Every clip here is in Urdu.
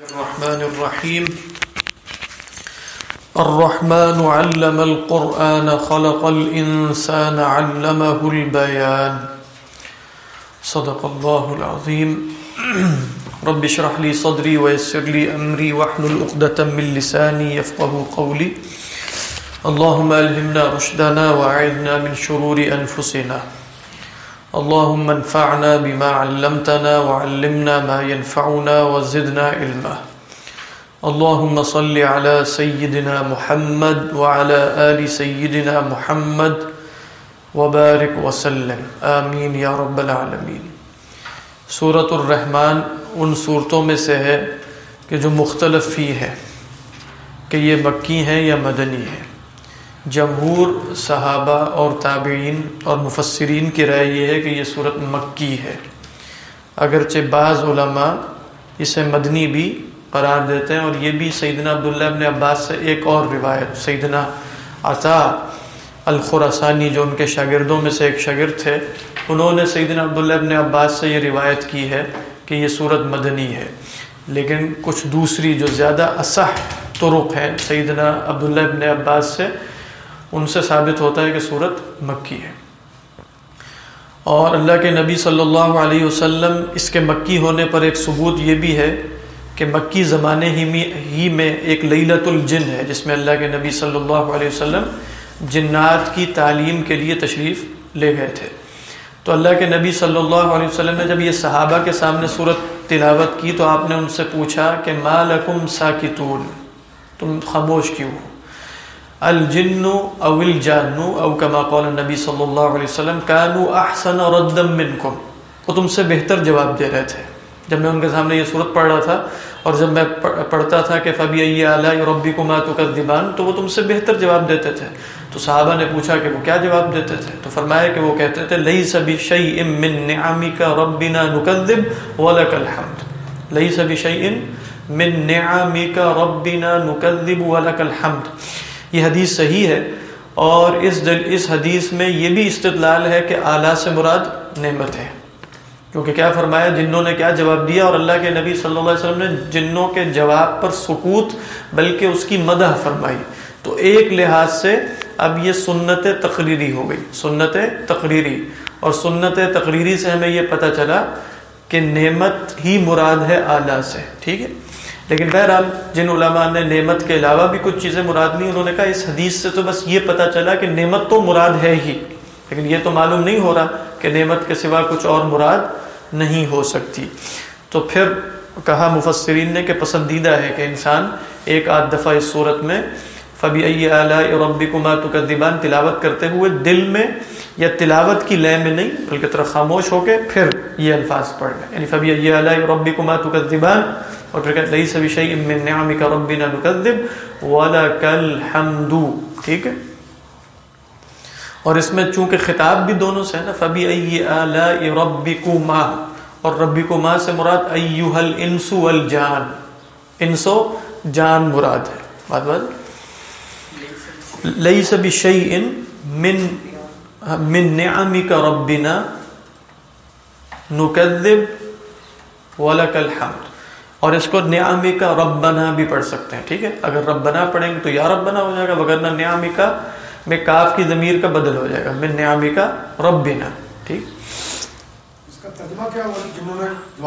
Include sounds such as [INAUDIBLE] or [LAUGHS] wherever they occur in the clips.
الرحمن الرحيم. الرحمن علم القرآن، خلق الإنسان، علمه البيان. صدق الله العظيم. رب اشرح لي صدري ويسر لي أمري واحلل عقدة من لساني يفقه قولي. اللهم ألهمنا رشدنا وأعذنا من شرور أنفسنا. اللهم انفعنا بما علمتنا وعلمنا ما ينفعنا وزدنا علما. اللهم صل على سيدنا محمد وعلى آل سيدنا محمد وبارك وسلم. آمین یا رب العالمین. سورة الرحمن ان صورتوں میں سے ہے کہ جو مختلف فی ہے، کہ یہ مکی ہیں یا مدنی ہیں. جمہور صحابہ اور تابعین اور مفسرین کی رائے یہ ہے کہ یہ صورت مکی ہے۔ اگرچہ بعض علماء اسے مدنی بھی قرار دیتے ہیں اور یہ بھی سیدنا عبداللہ ابن عباس سے ایک اور روایت، سیدنا عطا الخراسانی جو ان کے شاگردوں میں سے ایک شاگرد تھے، انہوں نے سیدنا عبداللہ ابن عباس سے یہ روایت کی ہے کہ یہ صورت مدنی ہے۔ لیکن کچھ دوسری جو زیادہ اصح طرق ہیں، سیدنا عبداللہ ابن عباس سے ان سے ثابت ہوتا ہے کہ صورت مکی ہے۔ اور اللہ کے نبی صلی اللہ علیہ وسلم اس کے مکی ہونے پر ایک ثبوت یہ بھی ہے کہ مکی زمانے ہی میں ہی میں ایک لیلت الجن ہے، جس میں اللہ کے نبی صلی اللہ علیہ وسلم جنات کی تعلیم کے لیے تشریف لے گئے تھے۔ تو اللہ کے نبی صلی اللہ علیہ وسلم نے جب یہ صحابہ کے سامنے صورت تلاوت کی تو آپ نے ان سے پوچھا کہ ما لکم ساکتون، تم خاموش کیوں ہو؟ الجن او الجان او کما قول نبی صلی اللہ علیہ وسلم کانو احسن ردم منکم۔ وہ تم سے بہتر جواب دے رہے تھے۔ جب میں ان کے سامنے یہ صورت پڑھ رہا تھا اور جب میں پڑھتا تھا کہ فبی اعلیٰ ربی کو ماتو کا تو وہ تم سے بہتر جواب دیتے تھے۔ تو صحابہ نے پوچھا کہ وہ کیا جواب دیتے تھے؟ تو فرمایا کہ وہ کہتے تھے لئی سبھی شعی ام من نعمی کا ربنا نکذب ولک الحمد۔ لئی سبھی شعی ان من نعمی کا ربنا نکذب ولک الحمد۔ یہ حدیث صحیح ہے اور اس دل، اس حدیث میں یہ بھی استدلال ہے کہ اعلیٰ سے مراد نعمت ہے۔ کیونکہ کیا فرمایا؟ جنوں نے کیا جواب دیا؟ اور اللہ کے نبی صلی اللہ علیہ وسلم نے جنوں کے جواب پر سکوت، بلکہ اس کی مدح فرمائی۔ تو ایک لحاظ سے اب یہ سنت تقریری ہو گئی۔ سنت تقریری۔ اور سنت تقریری سے ہمیں یہ پتہ چلا کہ نعمت ہی مراد ہے اعلیٰ سے۔ ٹھیک ہے؟ لیکن بہرحال جن علماء نے نعمت کے علاوہ بھی کچھ چیزیں مراد لی انہوں نے کہا اس حدیث سے تو بس یہ پتہ چلا کہ نعمت تو مراد ہے ہی۔ لیکن یہ تو معلوم نہیں ہو رہا کہ نعمت کے سوا کچھ اور مراد نہیں ہو سکتی۔ تو پھر کہا مفسرین نے کہ پسندیدہ ہے کہ انسان ایک آدھ دفعہ اس صورت میں فبی اعلیٰ ربی کمات کا دیبان تلاوت کرتے ہوئے دل میں یا تلاوت کی لے میں نہیں، بلکہ طرح خاموش ہو کے پھر یہ الفاظ پڑھ لیں۔ یعنی فبی علیہ ربی کمات کا دیبان اور پھر کہتے لئیس بشیء من نعمک ربنا نکذب ولک الحمد۔ ٹھیک ہے؟ اور اس میں چونکہ خطاب بھی دونوں سے ہے نا فبی ای آلائی ربکما اور ربکما سے مراد ایوہ الانس والجان۔ انسو، جان مراد ہے۔ بات بات؟ لیس بشیء من من نعمک ربنا نکذب ولک الحمد۔ اور اس کو نیامی کا ربنا بھی پڑھ سکتے ہیں ٹھیک ہے؟ اگر ربنا پڑھیں گے تو یا ربنا ہو جائے گا وغیرہ نیامی کا میں کاف کی ضمیر کا بدل ہو جائے گا من نیامی کا ربنا ٹھیک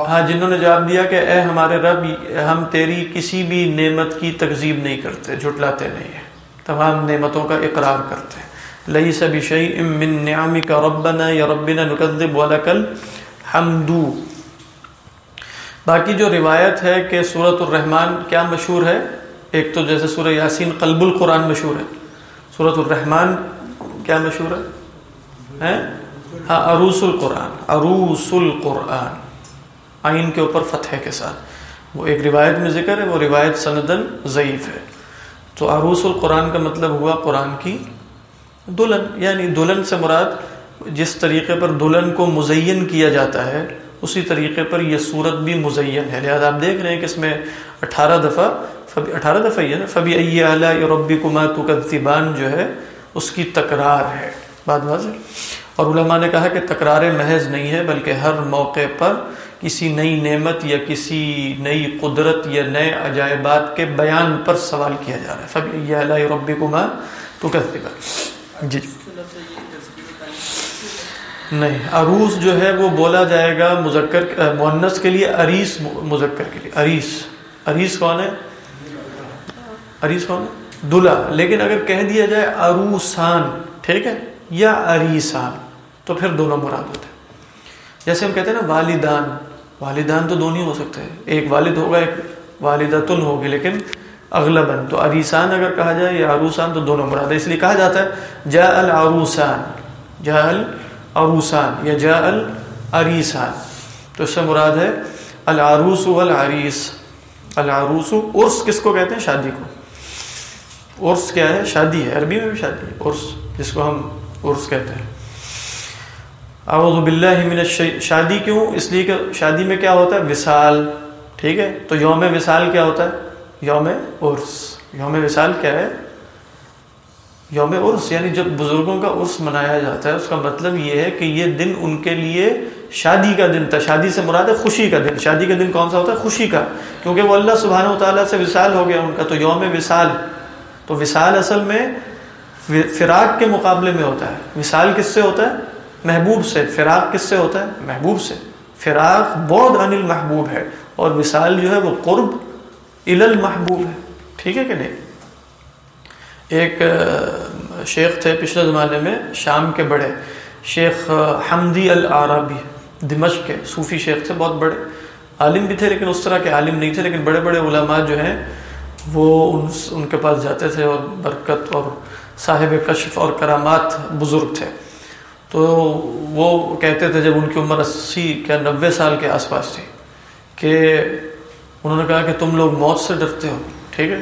ہاں جنہوں نے جواب دیا کہ اے ہمارے رب ہم تیری کسی بھی نعمت کی تقزیب نہیں کرتے جھٹلاتے نہیں ہیں تمام نعمتوں کا اقرار کرتے ہیں۔ لئی سبھی شعی من کا ربنا یا ربنا نکذب ولکل حمدو باقی جو روایت ہے کہ سورت الرحمن کیا مشہور ہے؟ ایک تو جیسے سورہ یاسین قلب القرآن مشہور ہے۔ سورت الرحمن کیا مشہور ہے؟ ہاں عروس القرآن عروس القرآن۔ آئین کے اوپر فتح کے ساتھ۔ وہ ایک روایت میں ذکر ہے، وہ روایت سندن ضعیف ہے۔ تو عروس القرآن کا مطلب ہوا قرآن کی دلہن یعنی دلہن سے مراد جس طریقے پر دلہن کو مزین کیا جاتا ہے اسی طریقے پر یہ صورت بھی مزین ہے۔ لہٰذا آپ دیکھ رہے ہیں کہ اس میں اٹھارہ دفعہ اٹھارہ دفعہ یہ نا؟ فبی ائی اعلیٰ ربی کمات جو ہے، اس کی تکرار ہے۔ بات واضح؟ اور علماء نے کہا کہ تکرار محض نہیں ہے، بلکہ ہر موقع پر کسی نئی نعمت یا کسی نئی قدرت یا نئے عجائبات کے بیان پر سوال کیا جا رہا ہے۔ فب یہ رب کما تو کہتے گا جی۔ نہیں، عروس جو ہے وہ بولا جائے گا مذکر مونس کے لیے عریس مذکر کے لیے، عریس۔ عریس کون ہے؟ عریس کون ہے؟ دلہا۔ لیکن اگر کہہ دیا جائے عروسان، ٹھیک ہے، یا عریسان، تو پھر دونوں مراد ہوتے ہیں۔ جیسے ہم کہتے ہیں نا والدان والدان تو دونوں ہو سکتے ہیں۔ ایک والد ہوگا، ایک والدہ تن ہوگی لیکن اغلباً تو عریسان اگر کہا جائے یا عروسان تو دونوں مراد ہے اس لیے کہا جاتا ہے جا العروسان جا العروسان یا جا العریسان۔ تو اس سے مراد ہے العروس والعریس۔ العروس، عرس کس کو کہتے ہیں؟ شادی کو۔ عرس کیا ہے؟ شادی ہے، عربی میں بھی شادی ہے۔ عرس، جس کو ہم عرس کہتے ہیں۔ اعوذ باللہ من شادی کیوں؟ اس لیے کہ شادی میں کیا ہوتا ہے؟ وصال، ٹھیک ہے؟ تو یوم وصال کیا ہوتا ہے؟ یوم عرس۔ یوم وصال کیا ہے؟ یوم عرس یعنی جب بزرگوں کا عرس منایا جاتا ہے، اس کا مطلب یہ ہے کہ یہ دن ان کے لیے شادی کا دن تھا۔ شادی سے مراد ہے خوشی کا دن۔ شادی کا دن کون سا ہوتا ہے؟ خوشی کا۔ کیونکہ وہ اللہ سبحانہ و تعالیٰ سے وصال ہو گیا ان کا، تو یوم وصال۔ تو وصال اصل میں فراق کے مقابلے میں ہوتا ہے۔ وصال کس سے ہوتا ہے؟ محبوب سے۔ فراق کس سے ہوتا ہے؟ محبوب سے۔ فراق بہت انل محبوب ہے۔ اور وصال جو ہے وہ قرب المحبوب ہے۔ ٹھیک ہے کہ نہیں؟ ایک شیخ تھے پچھلے زمانے میں، شام کے بڑے۔ شیخ حمدی العربی دمشق کے صوفی شیخ تھے، بہت بڑے۔ عالم بھی تھے لیکن اس طرح کے عالم نہیں تھے، لیکن بڑے بڑے علماء جو ہیں، وہ ان کے پاس جاتے تھے اور برکت اور صاحب کشف اور کرامات بزرگ تھے۔ تو وہ کہتے تھے جب ان کی عمر اسی کیا نوے سال کے آس پاس تھی کہ انہوں نے کہا کہ تم لوگ موت سے ڈرتے ہو، ٹھیک ہے؟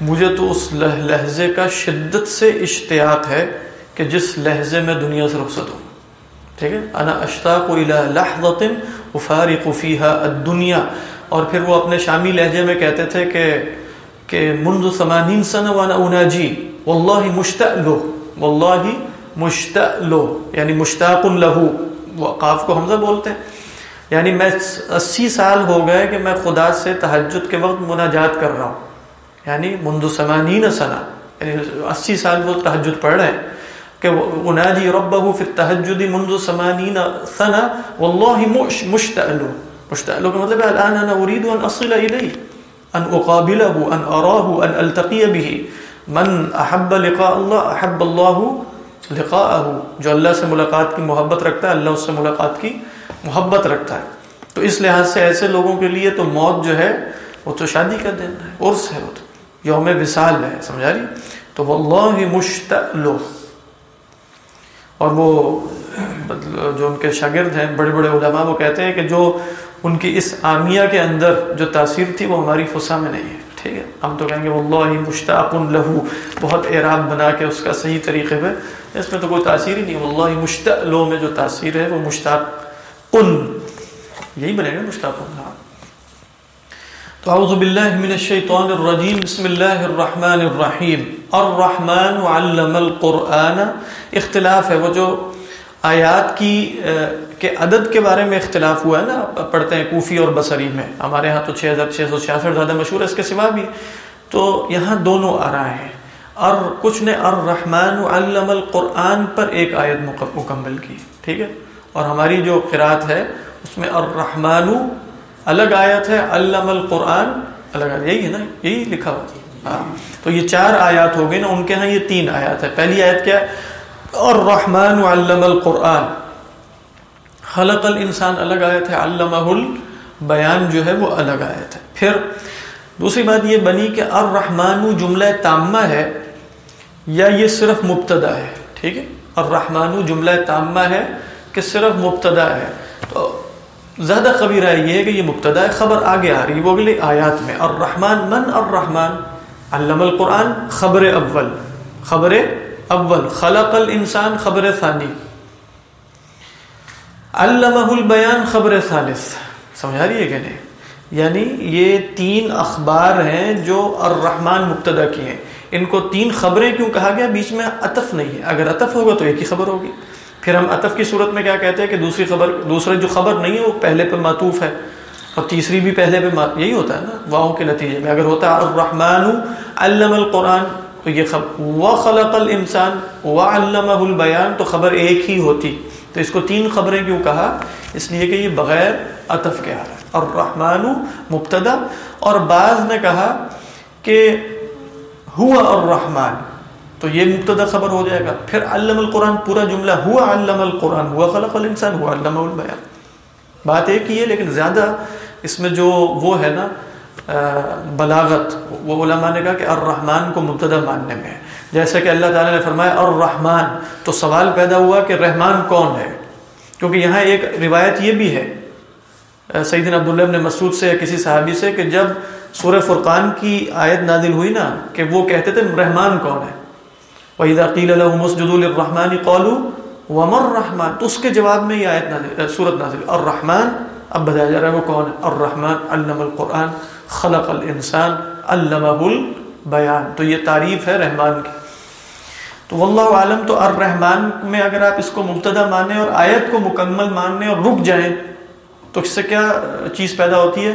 مجھے تو اس لہجے کا شدت سے اشتیاق ہے کہ جس لہجے میں دنیا سے رخصت ہوں۔ ٹھیک ہے؟ انا اشتاق لحظت افارق فیہا الدنیا۔ اور پھر وہ اپنے شامی لہجے میں کہتے تھے کہ کہ منذ ثمانین سنہ وانا اناجی۔ واللہ مشتاق لو مشتاق یعنی مشتاق لہو وہ قاف کو حمزہ بولتے ہیں۔ یعنی میں اسی سال ہو گئے کہ میں خدا سے تحجد کے وقت مناجات کر رہا ہوں۔ یعنی منذ سمانین سنہ یعنی اسی سال وہ تحجد پڑھ رہے ہیں، کہ اناجی ربہ فی التحجد منذ سمانین سنہ، واللہ مشتعلو. مشتعلو کا مطلب ہے، الان انا اريد ان اصل الیہ، ان اقابله ان اراه ان التقی به من احب لقاء اللہ، احب اللہ لقاءه جو اللہ سے ملاقات کی محبت رکھتا ہے، اللہ اس سے ملاقات کی محبت رکھتا ہے۔ تو اس لحاظ سے ایسے لوگوں کے لیے تو موت جو ہے، وہ تو شادی کا دن ہے، عرس ہے وہ تو۔ یوم وصال ہے، سمجھا رہی تو واللہ مشتعلو اور وہ، جو ان کے شاگرد ہیں، بڑے بڑے علماء، وہ کہتے ہیں کہ جو ان کی اس آمیہ کے اندر جو تاثیر تھی، وہ ہماری فسا میں نہیں ہے۔ ٹھیک ہے؟ ہم تو کہیں گے واللہ مشتاق لہو، بہت اعراب بنا کے اس کا صحیح طریقے پہ۔ اس میں تو کوئی تاثیر ہی نہیں واللہ مشتعلو میں جو تاثیر ہے، وہ مشتاق کن یہی بنے گا مشتاق ہاں اعوذ باللہ من الشیطان الرجیم، بسم اللہ الرحمن الرحیم۔ الرحمن علم القرآن۔ اختلاف ہے، وہ جو آیات کی کے عدد کے بارے میں اختلاف ہوا ہے نا، پڑھتے ہیں کوفی اور بصری میں۔ ہمارے ہاں تو چھ ہزار چھ سو چھیاسٹھ زیادہ مشہور ہے، اس کے سوا بھی۔ تو یہاں دونوں آ ہیں۔ اور کچھ نے الرحمن علم القرآن پر ایک آیت مکمل کی، ٹھیک ہے؟ اور ہماری جو قرآت ہے، اس میں الرحمن الگ آیت ہے، علم القرآن۔ الگ آیت، یہی ہے نا، یہی لکھا ہوا۔ ہاں تو یہ چار آیات ہو گئی نا، ان کے ہاں یہ تین آیات ہے۔ پہلی آیت کیا ہے؟ اور رحمان علم القرآن۔ خلق الانسان الگ آیت ہے، علمہ البیان جو ہے وہ الگ آیت ہے۔ پھر دوسری بات یہ بنی کہ الرحمن جملہ تامہ ہے یا یہ صرف مبتدا ہے؟ ٹھیک ہے؟ الرحمن جملہ تامہ ہے کہ صرف مبتدا ہے۔ تو زیادہ قبی رائے یہ ہے کہ یہ مبتدا ہے خبر آگے آ رہی ہے وہ اگلی آیات میں، الرحمن من الرحمن؟ علم القرآن، خبر اول خبر اول، خلق الانسان، خبر ثانی۔ علمہ البیان، خبر ثالث۔ سمجھا رہی ہے کہ نہیں؟ یعنی یہ تین اخبار ہیں جو الرحمن مبتدا کی ہیں۔ ان کو تین خبریں کیوں کہا گیا؟ بیچ میں عطف نہیں ہے۔ اگر عطف ہوگا تو ایک ہی خبر ہوگی۔ پھر ہم عطف کی صورت میں کیا کہتے ہیں کہ دوسری خبر دوسرے جو خبر نہیں ہے، وہ پہلے پہ معطوف ہے۔ اور تیسری بھی پہلے پہ یہی ہوتا ہے نا، واؤں کے نتیجے میں۔ اگر ہوتا ہے الرحمن علم القرآن، تو یہ خبر و خلق الانسان و علمہ البیان، تو خبر ایک ہی ہوتی۔ تو اس کو تین خبریں کیوں کہا؟ اس لیے کہ یہ بغیر عطف کے آ رہا ہے۔ الرحمن مبتدا، اور بعض نے کہا کہ ہوا الرحمن۔ تو یہ مبتدا خبر ہو جائے گا۔ پھر علم القرآن پورا جملہ ہوا علم القرآن، ہوا خلق الانسان، ہوا علم البیان۔ بات ایک ہی ہے، لیکن زیادہ اس میں جو وہ ہے نا بلاغت، وہ علماء نے کہا کہ الرحمن کو مبتدا ماننے میں جیسے کہ اللہ تعالیٰ نے فرمایا، الرحمن۔ تو سوال پیدا ہوا کہ رحمان کون ہے؟ کیونکہ یہاں ایک روایت یہ بھی ہے سیدن عبداللہ ابن مسعود سے کسی صحابی سے کہ جب سورہ فرقان کی آیت نازل ہوئی نا، کہ وہ کہتے تھے رحمان کون ہے؟ وَإِذَا قِيلَ لَهُمُ اسْجُدُوا لِلرَّحْمَنِ قَالُوا وَمَا الرَّحْمَنِ تو اس کے جواب میں یہ آیت نازل سورت نازل الرحمن، اب بتایا جا رہا ہے وہ کون ہے؟ الرحمن، علم القرآن، خلق الانسان علمہ البیان تو یہ تعریف ہے رحمان کی۔ تو واللہ عالم، تو الرحمن میں اگر آپ اس کو مبتدا مانیں اور آیت کو مکمل ماننے اور رک جائیں، تو اس سے کیا چیز پیدا ہوتی ہے؟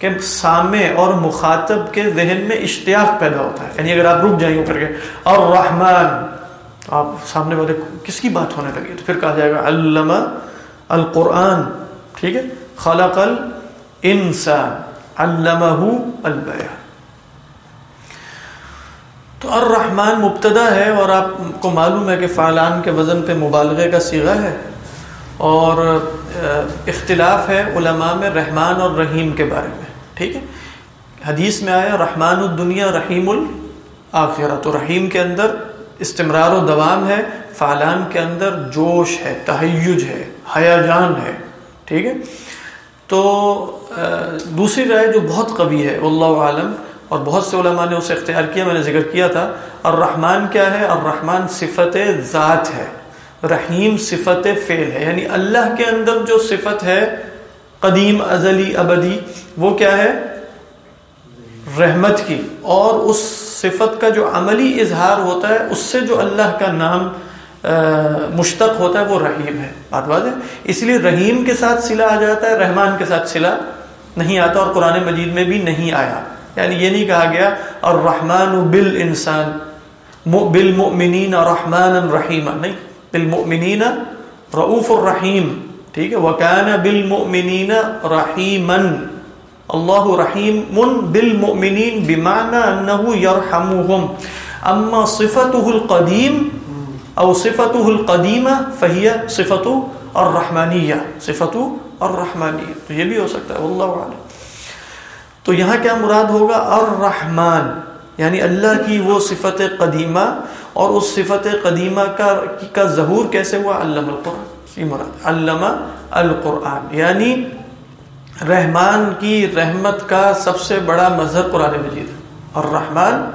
کہ سامع اور مخاطب کے ذہن میں اشتیاق پیدا ہوتا ہے۔ یعنی اگر آپ رک جائیں کر کے اور رحمان آپ سامنے والے کس کی بات ہونے لگی؟ تو پھر کہا جائے گا علامہ القرآن۔ ٹھیک ہے؟ خلق الانسان، علمہ البیان۔ تو الرحمن مبتدا ہے اور آپ کو معلوم ہے کہ فعلان کے وزن پہ مبالغے کا سیغہ ہے اور اختلاف ہے علماء میں رحمان اور رحیم کے بارے میں۔ ٹھیک ہے؟ حدیث میں آیا رحمان الدنیا رحیم الآخرہ تو رحیم کے اندر استمرار و دوام ہے، فعلان کے اندر جوش ہے، تحیج ہے حیا جان ہے، ٹھیک ہے؟ تو دوسری رائے جو بہت قوی ہے اللہ عالم اور بہت سے علماء نے اسے اختیار کیا، میں نے ذکر کیا تھا، الرحمن کیا ہے؟ الرحمن صفت ذات ہے، رحیم صفت فعل ہے یعنی اللہ کے اندر جو صفت ہے قدیم، ازلی، ابدی، وہ کیا ہے؟ رحمت کی۔ اور اس صفت کا جو عملی اظہار ہوتا ہے، اس سے جو اللہ کا نام مشتق ہوتا ہے، وہ رحیم ہے۔ بات بات ہے؟ اس لیے رحیم کے ساتھ سلا آ جاتا ہے، رحمان کے ساتھ سلا نہیں آتا اور قرآن مجید میں بھی نہیں آیا۔ یعنی یہ نہیں کہا گیا اور رحمان بال انسان بالمؤمنین رحمان الرحیم نہیں، بالمؤمنین رعوف الرحیم۔ ٹھیک ہے؟ وکان بالمؤمنین رحیما اللہ رحیم بالمؤمنین بمعنى انه يرحمهم اما صفته القدیم او صفته القدیمہ فہیہ صفت الرحمانیہ. صفت الرحمانیہ. تو یہ بھی ہو سکتا ہے، واللہ عالم تو یہاں کیا مراد ہوگا؟ الرحمن. یعنی اللہ کی وہ صفت قدیمہ اور اس صفت قدیمہ کا کا ظہور کیسے ہوا؟ علم القرآن. یہ مراد علامہ القرآن یعنی رحمان کی رحمت کا سب سے بڑا مظہر قرآن مجید ہے۔ الرحمن،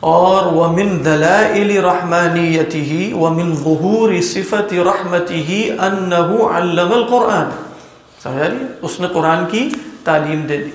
اور ومن دلائل رحمانیته ومن ظهور صفت رحمته انه علم القرآن۔ سمجھا رہی اس نے قرآن کی تعلیم دے دی۔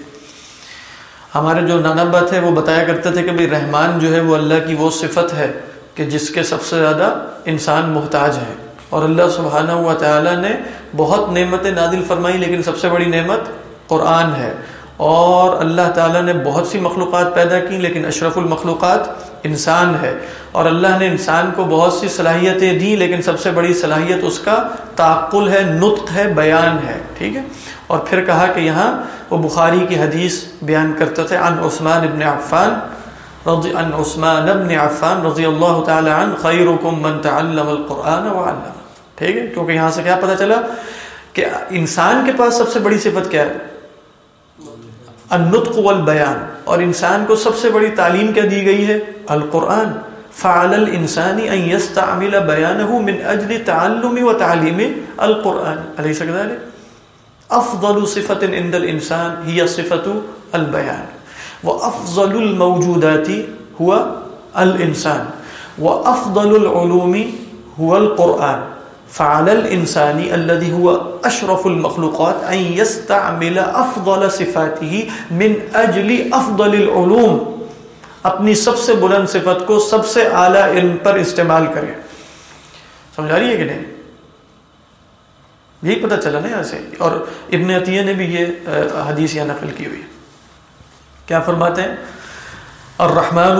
ہمارے جو نانبا تھے وہ بتایا کرتے تھے کہ بھئی رحمان جو ہے وہ اللہ کی وہ صفت ہے کہ جس کے سب سے زیادہ انسان محتاج ہے اور اللہ سبحانہ و تعالی نے بہت نعمتیں نازل فرمائی لیکن سب سے بڑی نعمت قرآن ہے۔ اور اللہ تعالیٰ نے بہت سی مخلوقات پیدا کی لیکن اشرف المخلوقات انسان ہے۔ اور اللہ نے انسان کو بہت سی صلاحیتیں دی لیکن سب سے بڑی صلاحیت اس کا تعقل ہے، نطق ہے، بیان ہے۔ ٹھیک ہے؟ اور پھر کہا کہ یہاں وہ بخاری کی حدیث بیان کرتے تھے، عن عثمان ابن عفان، رضی عن عثمان ابن عفان رضی اللہ تعالی عن خیرکم من تعلم القرآن وعلم ٹھیک ہے کیونکہ یہاں سے کیا پتہ چلا کہ انسان کے پاس سب سے بڑی صفت کیا ہے؟ النطق والبیان۔ اور انسان کو سب سے بڑی تعلیم کیا دی گئی ہے؟ القرآن۔ فعل الانسان ان يستعمل بيانه من اجل تعلم وتعليم القرآن۔ أليس كذلك افضل صفة عند الانسان هي صفة البيان وافضل الموجودات هو الانسان۔ وافضل العلوم هو القرآن۔ فعلى الانسان الذي هو اشرف المخلوقات ان يستعمل افضل صفاته من اجل افضل العلوم. اپنی سب سے بلند صفت کو سب سے اعلی علم پر استعمال کرے. سمجھا رہی ہے کہ نہیں؟ یہی پتہ چلا نا یہاں سے. اور ابن عطیہ نے بھی یہ حدیث یا نقل کی ہوئی کیا فرماتے ہیں؟ الرحمن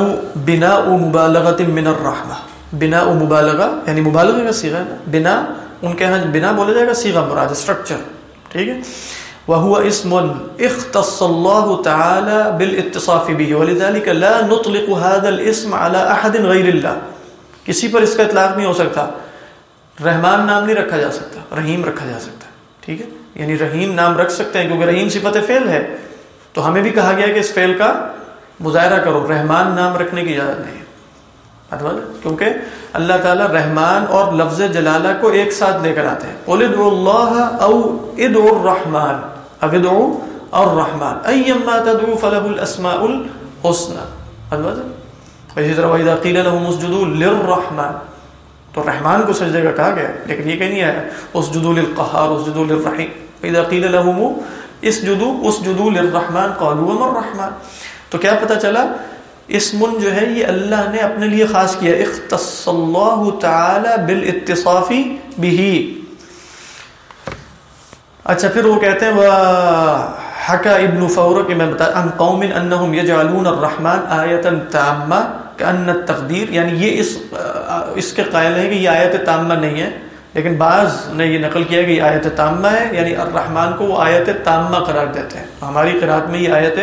بنا مبالغت من الرحمہ بنا و مبالغہ یعنی مبالغہ کا سیغہ ہے نا، بنا، ان کے یہاں بنا بولا جائے گا سیغہ مراد اسٹرکچر ٹھیک ہے؟ وهو اسم اختص الله تعالى بالاتصاف به، ولذلك لا نطلق هذا الاسم على احد غير الله۔ کسی پر اس کا اطلاق نہیں ہو سکتا۔ رحمان نام نہیں رکھا جا سکتا، رحیم رکھا جا سکتا، ٹھیک ہے؟ یعنی رحیم نام رکھ سکتے ہیں، کیونکہ رحیم صفت فعل ہے۔ تو ہمیں بھی کہا گیا کہ اس فعل کا مظاہرہ کرو، رحمان نام رکھنے کی اجازت نہیں کیونکہ اللہ تعالیٰ رحمان اور لفظ جلالہ کو ایک ساتھ لے کر آتے ہیں۔ قل ادعو اللہ او ادعو الرحمن۔ او ادعو الرحمن۔ ایما تدعو فلہ الاسماء الحسنى اسی طرح وَإِذَا قِيلَ لَهُمُ اسْجُدُوا لِلرَّحْمَنِ۔ تو رحمان کو سجدے کا کہا گیا، لیکن یہ کہیں نہیں آیا، اسجدوا للقہار، اسجدوا للرحیم وَإِذَا قِيلَ لَهُمُ اسْجُدُوا اسْجُدُوا لِلرَّحْمَنِ، قَالُوا وَمَا الرَّحْمَنِ۔ تو کیا پتہ چلا؟ اسم جو ہے یہ اللہ نے اپنے لیے خاص کیا۔ اختص اللہ تعالی بالاتصافی بھی اچھا پھر وہ کہتے ہیں حکا ابن فور کہ میں بتا ان قوم انہم یجعلون الرحمن آیتا تامہ کأن التقدیر یعنی یہ اس اس کے قائل ہے کہ یہ آیت تامہ نہیں ہے، لیکن بعض نے یہ نقل کیا کہ یہ آیت تامہ ہے یعنی الرحمن کو وہ آیت تامہ قرار دیتے ہیں۔ ہماری قرآت میں یہ آیت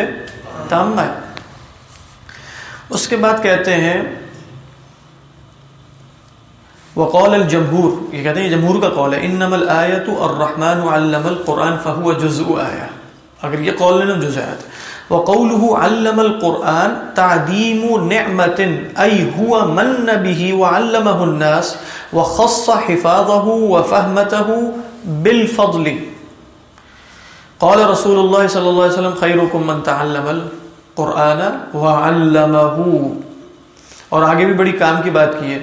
تامہ ہے۔ اس کے بعد کہتے ہیں وقول الجمہور، یہ کہتے ہیں جمہور کا قول ہے، انما الآیت الرحمن علم القرآن فهو جزء آیہ۔ اگر یہ قول لینا جزء آیت وقوله علم القرآن تعدیم نعمت، ای هو من به وعلمه الناس وخص حفاظه وفهمته بالفضل۔ قال رسول الله صلى الله عليه وسلم خيركم من تعلم القرآن قرآن اور آگے بھی بڑی کام کی بات کی ہے.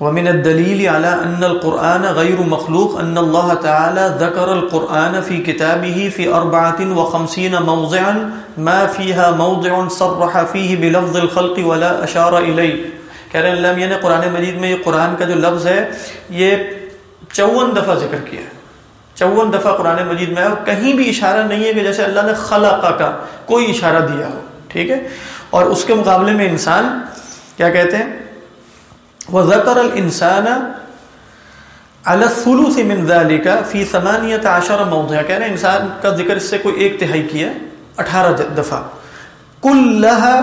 ومن الدلیل على ان القرآن غیر مخلوق ان اللہ تعالی ذکر القرآن فی کتابه فی اربعت وخمسین موضعا ما فیها موضع صرح فیه بلفظ الخلق ولا اشار الی کہہ رہے ہیں اللہ میاں نے قرآن مجید میں یہ قرآن کا جو لفظ ہے، یہ چون دفعہ ذکر کیا ہے. چون دفعہ قرآن مجید میں اور کہیں بھی اشارہ نہیں ہے کہ جیسے اللہ نے خلق کا کوئی اشارہ دیا ہو، ٹھیک ہے؟ اور اس کے مقابلے میں انسان کیا کہتے ہیں؟ وہ ذکر السان الثلث من ذلك في ثمانية عشر موضع کہہ رہے ہیں انسان کا ذکر اس سے کوئی ایک تہائی کیا اٹھارہ دفعہ۔ كلها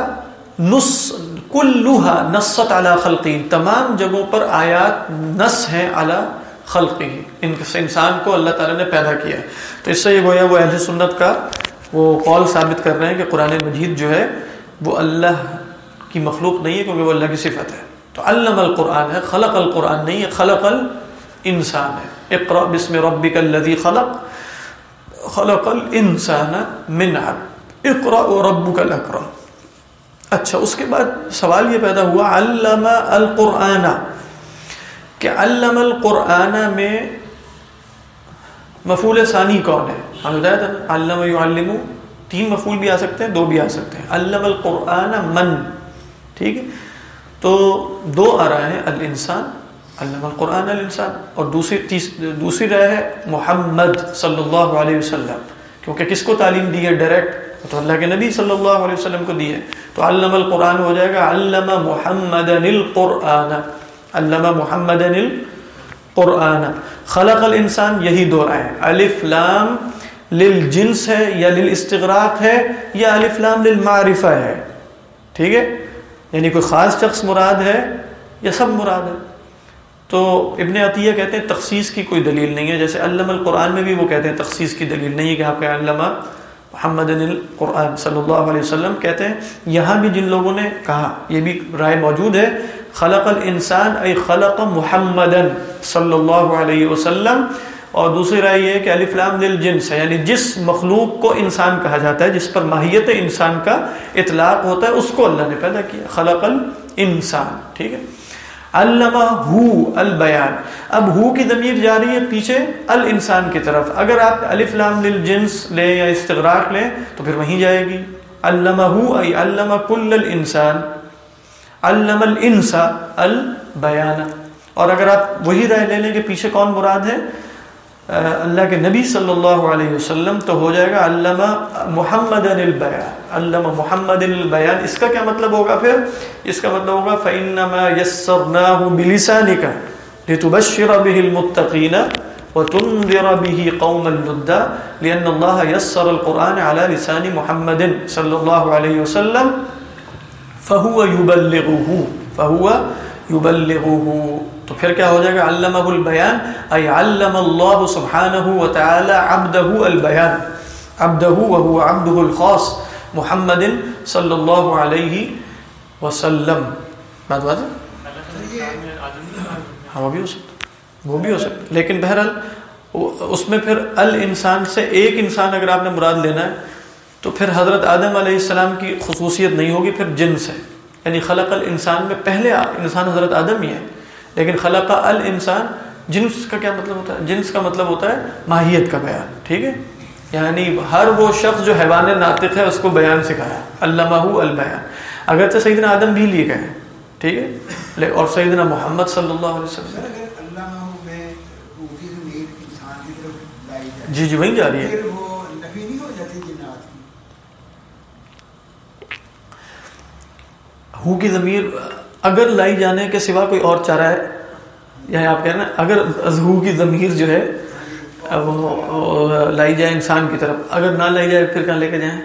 نص كلها نصت على خلقین تمام جگہوں پر آیات نص ہیں على خلق ہی انسان کو اللہ تعالیٰ نے پیدا کیا ہے۔ تو اس سے یہ گویا وہ اہل سنت کا وہ قول ثابت کر رہے ہیں کہ قرآن مجید جو ہے وہ اللہ کی مخلوق نہیں ہے کیونکہ وہ اللہ کی صفت ہے۔ تو علم القرآن ہے، خلق القرآن نہیں ہے، خلق الانسان ہے۔ اقرأ بسم ربک الذی خلق خلق الانسان من عب اقرأ ربک الاکرم۔ اچھا اس کے بعد سوال یہ پیدا ہوا، علم القرآن۔ کہ علم القرآن میں مفول ثانی کون ہے؟ ہم بتایا تھا علم یعلم، تین مفول بھی آ سکتے ہیں، دو بھی آ سکتے ہیں۔ علم القرآن من، ٹھیک ہے؟ تو دو آ رہا ہے، الانسان، علم القرآن، الانسان۔ اور دوسری، تیس، دوسری رائے ہے، محمد صلی اللہ علیہ وسلم۔ کیونکہ کس کو تعلیم دی ہے؟ ڈائریکٹ، تو اللہ کے نبی صلی اللہ علیہ وسلم کو دی ہے۔ تو علم القرآن ہو جائے گا، علم محمد القرآن۔ علامہ محمد القرآن. خلق الانسان یہی دو رائے الف لام للجنس ہے یا للاستغراق ہے یا الف لام للمعرفہ ہے. ٹھیک ہے؟ یعنی کوئی خاص شخص مراد ہے یا سب مراد ہے. تو ابن عطیہ کہتے ہیں تخصیص کی کوئی دلیل نہیں ہے. جیسے علامہ القرآن میں بھی وہ کہتے ہیں تخصیص کی دلیل نہیں ہے کہ آپ کے علامہ محمد القرآن صلی اللہ علیہ وسلم کہتے ہیں. یہاں بھی جن لوگوں نے کہا، یہ بھی رائے موجود ہے خلق الانسان، ای خلق محمد صلی اللہ علیہ وسلم۔ اور دوسری رائے یہ ہے کہ الف لام للجنس ہے یعنی جس مخلوق کو انسان کہا جاتا ہے، جس پر ماہیت انسان کا اطلاق ہوتا ہے، اس کو اللہ نے پیدا کیا۔ خلق الانسان، ٹھیک ہے۔ علمہ ہو البیان۔ اب ہو کی ضمیر جا رہی ہے پیچھے الانسان کی طرف۔ اگر آپ الف لام للجنس لیں یا استغراق لیں، تو پھر وہیں جائے گی۔ علمہ ہو ای علمہ کل الانسان۔ علم الانسا البیان۔ اور اگر آپ وہی رائے لے لیں کہ پیچھے کون مراد ہے؟ اللہ کے نبی صلی اللہ علیہ وسلم تو ہو جائے گا علامہ محمد البیان۔ علامہ محمد البیان۔ اس کا کیا مطلب ہوگا پھر؟ اس کا مطلب ہوگا فَإِنَّمَا يَسَّرْنَاهُ بِلِسَانِكَ لِتُبَشِّرَ بِهِ الْمُتَّقِينَ وَتُنذِرَ بِهِ قَوْمًا لُدَّى لِأَنَّ اللَّهَ يَسَّرَ الْقُرْآنَ عَلَى لِسَانِ محمد صلی اللہ علیہ وسلم۔ فَهُوَ يُبَلِّغُهُ فَهُوَ يُبَلِّغُهُ تو پھر کیا ہو جائے گا؟ علمہ البیان، ای علم اللہ سبحانہ وتعالی عبدہ البیان۔ عبدہ وهو عبدہ الخاص محمد صلی اللہ علیہ وسلم۔ بات بات ہے؟ ہاں وہ بھی ہو سکتا وہ بھی ہو سکتا لیکن بہرحال اس میں پھر الانسان سے ایک انسان اگر آپ نے مراد لینا ہے تو پھر حضرت آدم علیہ السلام کی خصوصیت نہیں ہوگی پھر جن سے یعنی خلق الانسان میں پہلے انسان حضرت آدم ہی ہے۔ لیکن خلق الانسان جنس کا کیا مطلب ہوتا ہے؟ جنس کا مطلب ہوتا ہے ماہیت کا بیان ٹھیک ہے؟ یعنی ہر وہ شخص جو حیوان ناطق ہے اس کو بیان سکھایا۔ علامہ البیان۔ اگرچہ سیدنا آدم بھی لیے گئے ٹھیک ہے؟ اور سیدنا محمد صلی اللہ علیہ وسلم۔ جی جی وہیں جا رہی ہے۔ ہو کی ضمیر اگر لائی جانے کے سوا کوئی اور چارہ ہے؟ یعنی آپ کہہ رہے ہیں اگر ازہو کی ضمیر جو ہے وہ لائی جائے انسان کی طرف اگر نہ لائی جائے پھر کہاں لے کے جائیں؟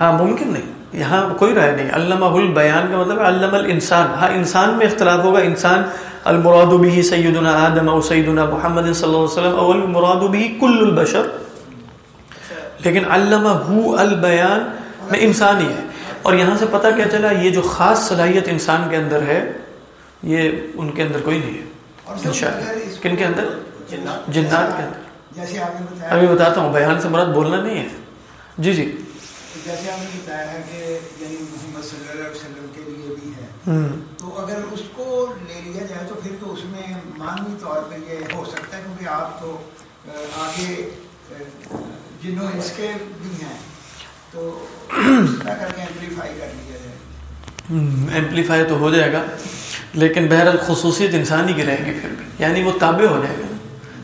ہاں ممکن نہیں۔ یہاں کوئی رائے نہیں۔ علامہ البیان کا مطلب علم الانسان۔ ہاں انسان میں اختلاف ہوگا۔ انسان المراد بھی سیدنا آدم او سیدنا محمد صلی اللہ علیہ وسلم او المراد بھی کل البشر۔ لیکن علامہ البیان میں انسان ہی ہے۔ اور یہاں سے پتہ کیا چلا یہ جو خاص صلاحیت انسان کے اندر ہے یہ ان کے اندر کوئی نہیں ہے۔ کن کے اندر؟ جنات کے اندر۔ ابھی بتاتا ہوں بیان سے مراد بولنا نہیں ہے۔ جی جی۔ جیسے آپ نے بتایا ہے کہ یعنی محمد صلی اللہ علیہ وسلم کے لیے بھی ہے۔ تو اگر اس کو لے لیا جائے تو پھر تو اس میں مانوی طور پہ یہ ہو سکتا ہے کیونکہ آپ تو آگے جنوں اس کے بھی ہیں۔ تو ایمپلیفائی تو ہو جائے گا، لیکن بہرحال خصوصیت انسانی کی رہے گی پھر بھی یعنی وہ تابع ہو جائے گا۔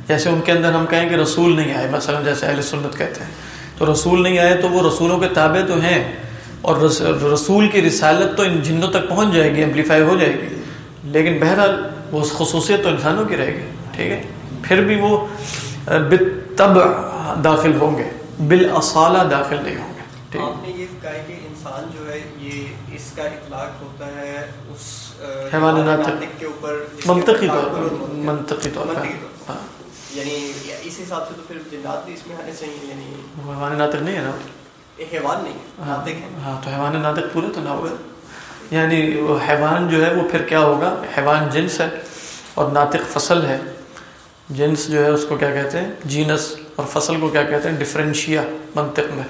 جیسے ان کے اندر ہم کہیں کہ رسول نہیں آئے، مثلا جیسے اہل سنت کہتے ہیں۔ تو رسول نہیں آئے تو وہ رسولوں کے تابع تو ہیں، اور رسول کی رسالت تو ان جنوں تک پہنچ جائے گی ایمپلیفائی ہو جائے گی۔ لیکن بہرحال وہ خصوصیت تو انسانوں کی رہے گی، ٹھیک ہے؟ پھر بھی وہ بتب داخل ہوں گے، بالاصالہ داخل نہیں ہوں گے۔ آپ نے یہ کہا کہ انسان جو ہے یہ اس کا اطلاق ہوتا ہے اس حیوان ناطق کے اوپر منطقی طور منطقی طور پر۔ ہاں۔ یعنی اس حساب سے تو پھر جنات بھی اس میں آنے چاہیے یعنی حیوان ناطق نہیں ہے نا؟ حیوان نہیں ناطق ہے۔ ہاں تو حیوان ناطق پورے تو نہ ہوئے۔ یعنی حیوان جو ہے وہ پھر کیا ہوگا؟ حیوان جنس ہے اور ناطق فصل ہے۔ جنس جو ہے اس کو کیا کہتے ہیں؟ جینس۔ اور فصل کو کیا کہتے ہیں؟ ڈفرینشیا منطق میں۔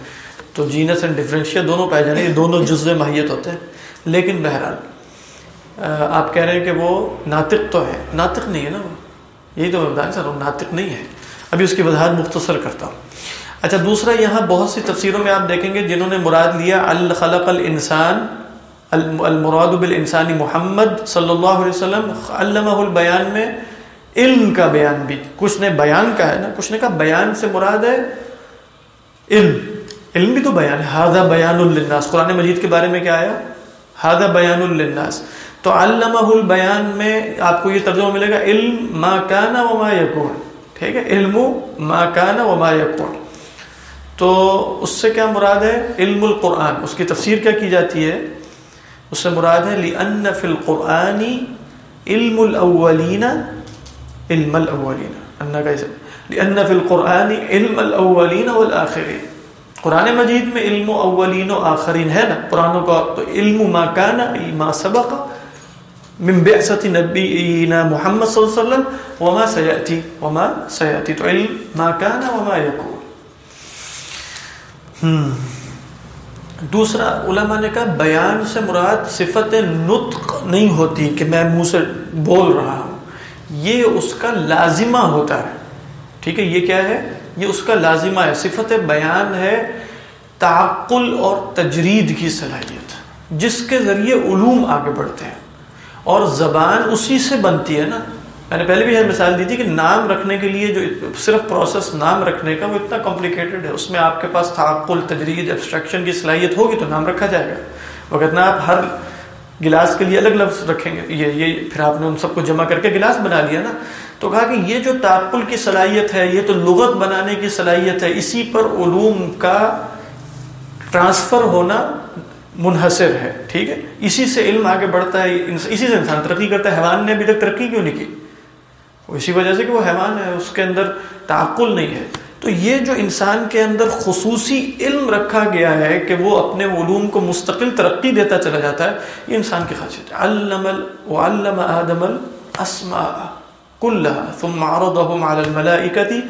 تو جینس اینڈ ڈفرینشیا دونوں پائے جانے یہ دونوں جزو ماہیت ہوتے ہیں۔ لیکن بہرحال آپ کہہ رہے ہیں کہ وہ ناطق تو ہے۔ ناطق نہیں ہے نا وہ۔ یہی تو میں سر وہ ناطق نہیں ہے۔ ابھی اس کی وضاحت مختصر کرتا ہوں۔ اچھا دوسرا یہاں بہت سی تفسیروں میں آپ دیکھیں گے جنہوں نے مراد لیا الخلق الانسان المراد بالانسانی محمد صلی اللہ علیہ وسلم علمہ البیان میں علم کا بیان بھی۔ کچھ نے بیان کا ہے نا کچھ نے کہا بیان سے مراد ہے علم۔ علم بھی تو بیان ہے۔ ہادہ بیان الناس قرآن مجید کے بارے میں کیا آیا؟ ہادہ بیان الناس تو علامہ البیان میں آپ کو یہ ترجمہ ملے گا، علم ما کانا و ما یکون۔ ٹھیک ہے؟ علم ما کانا و ما یکون۔ تو اس سے کیا مراد ہے؟ علم القرآن۔ اس کی تفسیر کیا کی جاتی ہے؟ اس سے مراد ہے، لِأَنَّ فِي الْقُرْآنِ علم الاولین علم الاولین انہ کا لِأَنَّ فِي الْقُرْآنِ علم الاولین والآخرین۔ قرآن مجید میں علم و اولین و آخرین ہے نا؟ قرآن کا تو علم ما کانا ما سبق من بعثت نبینا محمد صلی اللہ علیہ وسلم وما سیأتی وما سیأتی. تو علم ما کانا وما یکون. دوسرا علماء نے کہا بیان سے مراد صفت نطق نہیں ہوتی کہ میں منہ سے بول رہا ہوں. یہ اس کا لازمہ ہوتا ہے. ٹھیک ہے؟ یہ کیا ہے؟ یہ اس کا لازمہ ہے۔ صفت بیان ہے تعقل اور تجرید کی صلاحیت، جس کے ذریعے علوم آگے بڑھتے ہیں۔ اور زبان اسی سے بنتی ہے نا۔ میں نے پہلے بھی یہ مثال دی تھی کہ نام رکھنے کے لیے جو صرف پروسیس نام رکھنے کا وہ اتنا کمپلیکیٹڈ ہے۔ اس میں آپ کے پاس تعقل، تجرید ایبسٹریکشن کی صلاحیت ہوگی تو نام رکھا جائے گا۔ وقت نہ آپ ہر گلاس کے لیے الگ لفظ رکھیں گے۔ یہ یہ پھر آپ نے ان سب کو جمع کر کے گلاس بنا لیا نا۔ تو کہا کہ یہ جو تعقل کی صلاحیت ہے، یہ تو لغت بنانے کی صلاحیت ہے، اسی پر علوم کا ٹرانسفر ہونا منحصر ہے، ٹھیک ہے؟ اسی سے علم آگے بڑھتا ہے اسی سے انسان ترقی کرتا ہے۔ حیوان نے ابھی تک ترقی کیوں نہیں کی؟ اسی وجہ سے کہ وہ حیوان ہے، اس کے اندر تعقل نہیں ہے۔ تو یہ جو انسان کے اندر خصوصی علم رکھا گیا ہے کہ وہ اپنے علوم کو مستقل ترقی دیتا چلا جاتا ہے، یہ انسان کی خاصیت ہے۔ علم وعلم آدم الاسماء كلها ثم عرضهم على الملائكة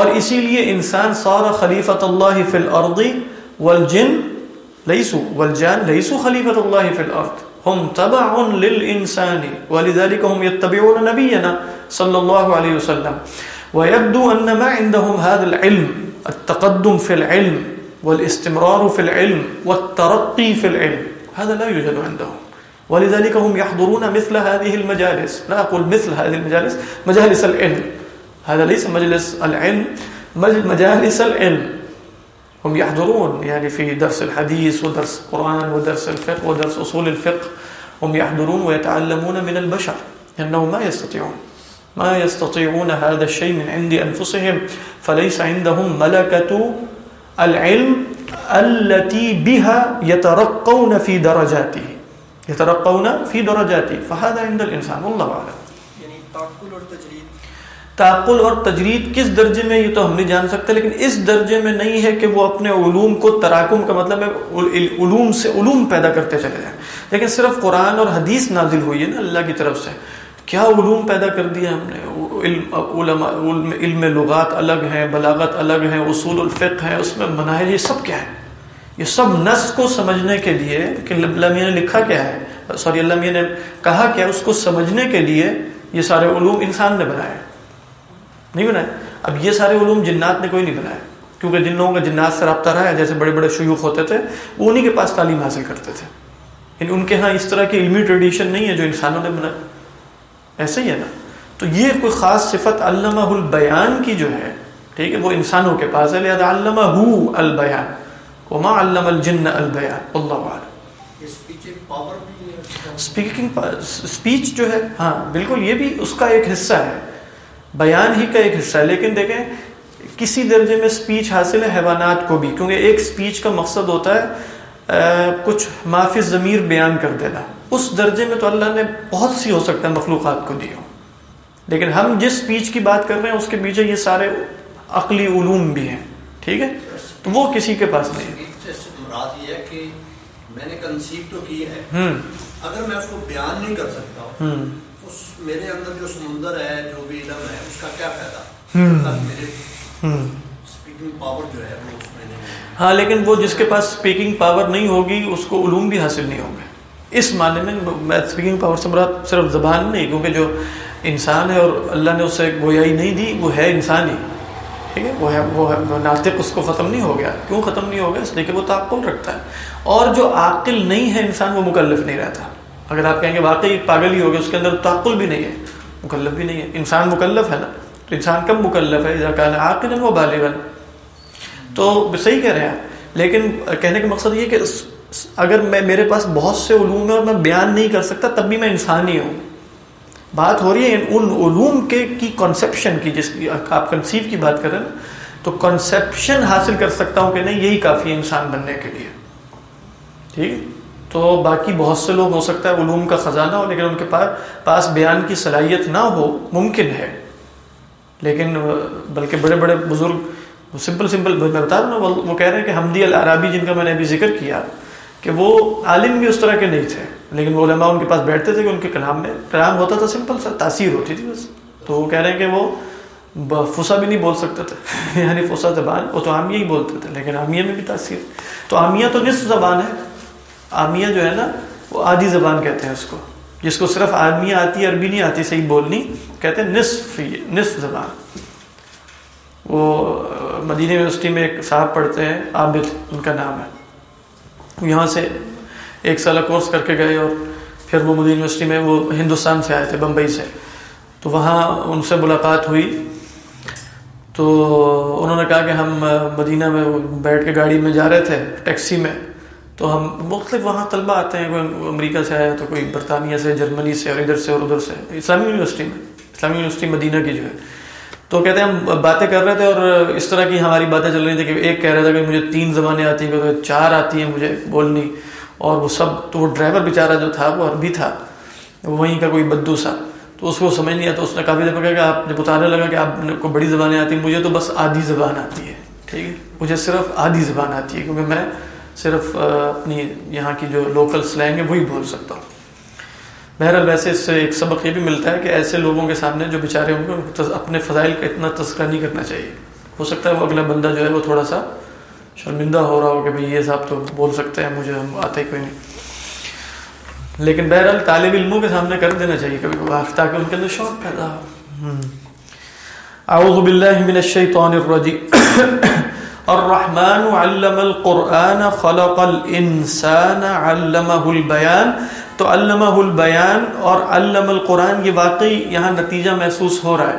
اور اسی لیے انسان صار خلیفۃ اللہ فی الارض والجن ليسوا والجان ليسوا خلیفۃ اللہ فی الارض۔ هم تبع للانسان ولذلك هم يتبعون نبينا صلى الله عليه وسلم۔ ويبدو أن ما عندهم هذا العلم، التقدم في العلم والاستمرار في العلم والترقي في العلم، هذا لا يوجد عندهم. ولذلك هم يحضرون مثل هذه المجالس. لا أقول مثل هذه المجالس، مجالس العلم. هذا ليس مجلس العلم مجالس العلم. هم يحضرون يعني في درس الحديث ودرس القرآن ودرس الفقه ودرس أصول الفقه. هم يحضرون ويتعلمون من البشر، لأنهم ما يستطيعون. ما يستطيعون هذا الشيء من عند أنفسهم فليس عندهم ملكة العلم التي بها يترقون في درجاته. يترقون في درجاته فهذا عند الإنسان والله أعلم. یعنی تعقل اور تجرید. تعقل اور تجرید کس درجے میں یہ تو ہم نہیں جان سکتے لیکن اس درجے میں نہیں ہے کہ وہ اپنے علوم کو تراکم کا مطلب ہے علوم سے علوم پیدا کرتے چلے جائیں۔ لیکن صرف قرآن اور حدیث نازل ہوئی ہے نا اللہ کی طرف سے کیا علوم پیدا کر دیا ہم نے؟ علم علماء، علم لغات الگ ہیں، بلاغت الگ ہیں، اصول الفق ہیں، اس میں مناہج، یہ سب کیا ہے؟ یہ سب نس کو سمجھنے کے لیے کہ اللہ نے لکھا کیا ہے؟ سوری اللہ میاں نے کہا کیا اس کو سمجھنے کے لیے یہ سارے علوم انسان نے بنائے نہیں بنائے؟ اب یہ سارے علوم جنات نے کوئی نہیں بنائے۔ کیونکہ جن لوگوں کا جنات سے رابطہ رہا ہے، جیسے بڑے بڑے شیوخ ہوتے تھے وہ انہیں کے پاس تعلیم حاصل کرتے تھے۔ یعنی ان کے ہاں اس طرح کی علمی ٹریڈیشن نہیں ہے جو انسانوں نے بنایا ایسے ہی ہے نا؟ تو یہ کوئی خاص صفت علامہ البیان کی جو ہے ٹھیک ہے وہ انسانوں کے پاس ہے لہٰذا علامہ البیان۔ وما علم الجن البیان۔ اللہ عالم اسپیکنگ اسپیچ جو ہے ہاں بالکل یہ بھی اس کا ایک حصہ ہے۔ بیان ہی کا ایک حصہ ہے لیکن دیکھیں کسی درجے میں اسپیچ حاصل ہے حیوانات کو بھی کیونکہ ایک اسپیچ کا مقصد ہوتا ہے کچھ معافی ضمیر بیان کر دینا۔ اس درجے میں تو اللہ نے بہت سی ہو سکتا ہے مخلوقات کو دی ہو۔ لیکن ہم جس اسپیچ کی بات کر رہے ہیں اس کے پیچھے یہ سارے عقلی علوم بھی ہیں۔ ٹھیک ہے؟ تو وہ کسی کے پاس نہیں۔ مراد یہ ہے کہ میں نے کنسیو تو کی ہے۔ اگر میں اس کو بیان نہیں کر سکتا اس میرے اندر جو سمندر ہے جو بھی علم ہے اس کا کیا فائدہ؟ میرے اسپیکنگ پاور جو ہے وہ اس میں ہاں لیکن وہ جس کے پاس اسپیکنگ پاور نہیں ہوگی اس کو علوم بھی حاصل نہیں ہوں گے۔ اس معنی میں اسپیکنگ پاور سے مراد صرف زبان نہیں، کیونکہ جو انسان ہے اور اللہ نے اسے گویائی نہیں دی، وہ ہے انسان ہی۔ ٹھیک ہے؟ وہ ہے وہ ہے ناطق، اس کو ختم نہیں ہو گیا۔ کیوں ختم نہیں ہو گیا؟ اس لیے کہ وہ تعقل رکھتا ہے۔ اور جو عاقل نہیں ہے انسان، وہ مکلف نہیں رہتا۔ اگر آپ کہیں گے واقعی پاگل ہی ہو گیا اس کے اندر تعقل بھی نہیں ہے۔ مکلف بھی نہیں ہے۔ انسان مکلف ہے نا؟ تو انسان کب مکلف ہے؟ کہنا عاقل وہ بالغن تو صحیح کہہ رہے ہیں لیکن کہنے کا مقصد یہ کہ اگر میں میرے پاس بہت سے علوم ہیں اور میں بیان نہیں کر سکتا، تب بھی میں انسان ہی ہوں۔ بات ہو رہی ہے یعنی ان علوم کے کی کنسیپشن کی، جس کی آپ کنسیو کی بات کریں نا، تو کنسیپشن حاصل کر سکتا ہوں کہ نہیں، یہی کافی ہے انسان بننے کے لیے۔ ٹھیک تو باقی بہت سے لوگ ہو سکتا ہے علوم کا خزانہ ہو، لیکن ان کے پاس پاس بیان کی صلاحیت نہ ہو، ممکن ہے۔ لیکن، بلکہ بڑے بڑے بزرگ سمپل سمپل میں بتا رہا ہوں وہ کہہ رہے ہیں کہ حمدی العرابی، جن کا میں نے ابھی ذکر کیا کہ وہ عالم بھی اس طرح کے نہیں تھے، لیکن وہ علماء ان کے پاس بیٹھتے تھے کہ ان کے کلام میں کلام ہوتا تھا سمپل سا، تاثیر ہوتی تھی بس۔ تو وہ کہہ رہے ہیں کہ وہ فسا بھی نہیں بول سکتے تھے۔ [LAUGHS] یعنی فسا زبان، وہ تو عامیہ ہی بولتے تھے، لیکن عامیہ میں بھی تاثیر۔ تو عامیہ تو نصف زبان ہے۔ عامیہ جو ہے نا، وہ آدھی زبان کہتے ہیں اس کو۔ جس کو صرف آدمیہ آتی ہے عربی نہیں آتی، صحیح بولنی کہتے ہیں نصف نصف زبان۔ وہ مدینہ یونیورسٹی میں ایک صاحب پڑھتے ہیں عابد ان کا نام ہے۔ یہاں سے ایک سالہ کورس کر کے گئے اور پھر وہ مدین یونیورسٹی میں وہ ہندوستان سے آئے تھے، بمبئی سے۔ تو وہاں ان سے ملاقات ہوئی۔ تو انہوں نے کہا کہ ہم مدینہ میں بیٹھ کے گاڑی میں جا رہے تھے، ٹیکسی میں۔ تو ہم مختلف وہاں طلبہ آتے ہیں، کوئی امریکہ سے آیا تو کوئی برطانیہ سے، جرمنی سے اور ادھر سے اور ادھر سے۔ اسلامی یونیورسٹی میں، اسلامی یونیورسٹی مدینہ کی جو ہے۔ تو کہتے ہیں ہم باتیں کر رہے تھے اور اس طرح کی ہماری باتیں چل رہی تھیں کہ ایک کہہ رہا تھا کہ مجھے تین زبانیں آتی ہیں کہ چار آتی ہیں، مجھے بولنی۔ اور وہ سب، تو وہ ڈرائیور بیچارہ جو تھا، وہ عربی تھا، وہیں کا کوئی بدو سا۔ تو اس کو سمجھ نہیں آیا تو اس نے کافی دفعہ کہا کہ آپ نے بتانے لگا کہ آپ کو بڑی زبانیں آتی ہیں، مجھے تو بس آدھی زبان آتی ہے، ٹھیک ہے؟ مجھے صرف آدھی زبان آتی ہے، کیونکہ میں صرف اپنی یہاں کی جو لوکل سلینگ ہے، وہی بول سکتا ہوں۔ بہرحال ویسے اس سے ایک سبق یہ بھی ملتا ہے کہ ایسے لوگوں کے سامنے جو بیچارے ہوں گے اپنے فضائل کا اتنا تذکرہ نہیں کرنا چاہیے۔ ہو سکتا ہے وہ اگلا بندہ جو ہے وہ تھوڑا سا شرمندہ ہو رہا ہو کہ بھائی یہ صاحب تو بول سکتے ہیں مجھے آتا ہی کوئی نہیں۔ لیکن بہرحال طالب علموں کے سامنے کر دینا چاہیے کبھی کبھار تاکہ ان کے اندر شوق پیدا ہو۔ اعوذ باللہ من الشیطان الرجیم۔ الرحمن علم القرآن خلق الانسان علمہ البیان۔ تو علامہ البیان اور علم القرآن یہ واقعی یہاں نتیجہ محسوس ہو رہا ہے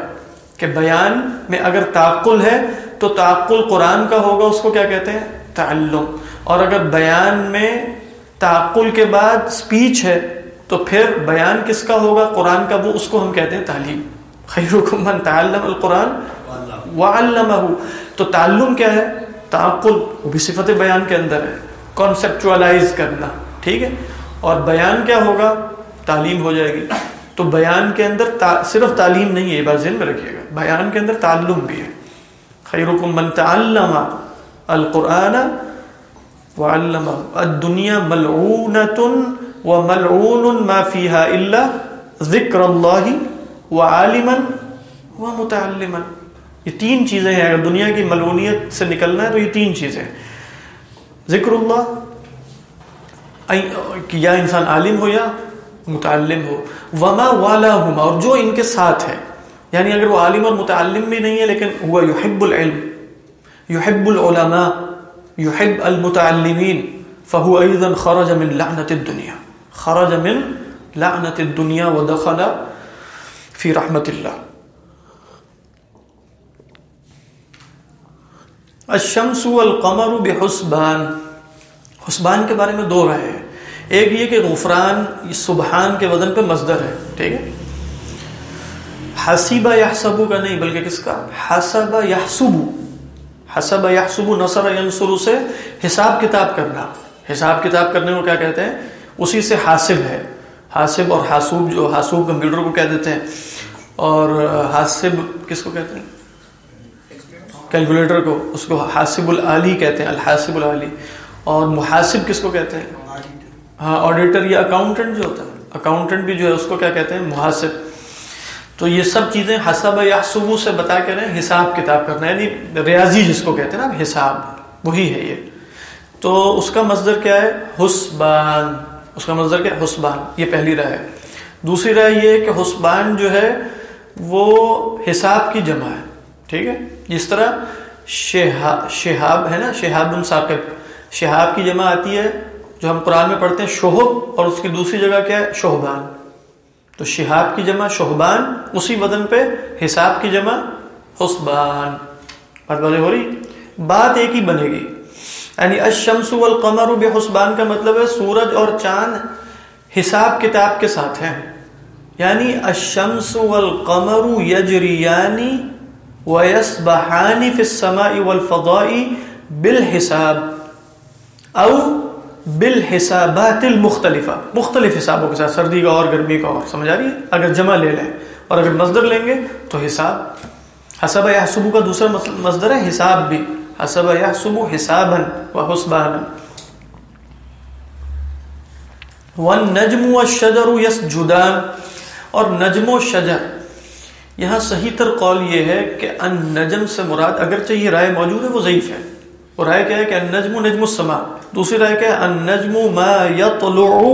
کہ بیان میں اگر تعقل ہے تو تعقل قرآن کا ہوگا، اس کو کیا کہتے ہیں؟ تعلم۔ اور اگر بیان میں تعقل کے بعد سپیچ ہے تو پھر بیان کس کا ہوگا؟ قرآن کا، وہ اس کو ہم کہتے ہیں تعلیم۔ خیرکم من تعلم القرآن وعلمہ تو تعلم کیا ہے؟ تعقل، وہ بھی صفت بیان کے اندر ہے۔ کانسیپچولائز کرنا، ٹھیک ہے؟ اور بیان کیا ہوگا؟ تعلیم ہو جائے گی۔ تو بیان کے اندر تا، صرف تعلیم نہیں ہے، یہ بات ذہن میں رکھیے گا۔ بیان کے اندر تعلم بھی ہے۔ خیرکم من تعلم القرآن وعلم الدنیا ملعونت وملعون ما فيها الا ذکر اللہ وعالما ومتعلما یہ تین چیزیں ہیں۔ اگر دنیا کی ملعونیت سے نکلنا ہے تو یہ تین چیزیں ذکر اللہ کہ یا انسان عالم ہو یا متعلم ہو۔ وما والا ہما اور جو ان کے ساتھ ہے یعنی اگر وہ عالم اور متعلم بھی نہیں ہے، لیکن ہوا یحب العلم یحب العلماء یحب المتعلمین فهو ايضا خرج من لعنت الدنيا۔ خرج من لعنت الدنيا ودخل في رحمت اللہ الشمس والقمر بحسبان حسبان کے بارے میں دو رائے ہیں۔ ایک یہ کہ غفران سبحان کے وزن پہ مصدر ہے ٹھیک ہے؟ حسیبہ یحسبو کا نہیں بلکہ کس کا؟ حسب یحسبو۔ حسب یحسبو نصر ینصر سے حساب کتاب کرنا۔ حساب کتاب کرنے کو کیا کہتے ہیں؟ اسی سے حاسب ہے۔ حاسب اور حاسوب جو حاسوب کمپیوٹر کو کہہ دیتے ہیں۔ اور حاسب کس کو کہتے ہیں؟ کیلکولیٹر کو اس کو حاسب العلی کہتے ہیں الحاسب العلی اور محاسب کس کو کہتے ہیں؟ ہاں آڈیٹر یا اکاؤنٹنٹ جو ہوتا ہے۔ اکاؤنٹنٹ بھی جو ہے، اس کو کیا کہتے ہیں؟ محاسب۔ تو یہ سب چیزیں حسب یا صبو سے بتا کے رہے، حساب کتاب کرنا یعنی ریاضی جس کو کہتے ہیں نا، حساب۔ وہی ہے یہ۔ تو اس کا مصدر کیا ہے؟ حسبان۔ اس کا مصدر کیا ہے؟ حسبان۔ یہ پہلی رائے ہے۔ دوسری رائے یہ کہ حسبان جو ہے، وہ حساب کی جمع ہے۔ ٹھیک ہے؟ جس طرح شہاب ہے نا، شہاب الثاقب شہاب کی جمع آتی ہے، جو ہم قرآن میں پڑھتے ہیں شہب اور اس کی دوسری جگہ کیا ہے؟ شہبان تو شہاب کی جمع شہبان اسی وزن پہ حساب کی جمع حسبان۔ بات باتیں ہو رہی؟ بات ایک ہی بنے گی۔ یعنی الشمس والقمر بحسبان کا مطلب ہے سورج اور چاند حساب کتاب کے ساتھ ہیں۔ یعنی الشمس والقمر یجریانی ویسبحانی فی السماء والفضاء بالحساب۔ او بالحسابات المختلفہ مختلف حسابوں کے ساتھ، سردی کا اور گرمی کا اور، سمجھ آ رہی ہے؟ اگر جمع لے لیں اور اگر مصدر لیں گے تو حساب، حسب یحسبو کا دوسرا مصدر ہے حساب بھی۔ حسب یحسبو حسابا و حسبانا۔ والنجم والشجر یسجدان اور نجم و شجر، یہاں صحیح تر قول یہ ہے کہ ان نجم سے مراد اگرچہ یہ رائے موجود ہے، وہ ضعیف ہے۔ اور رائے کیا ہے کہ النجم نجم السما دوسری رائے کیا ہے؟ النجم ما يطلع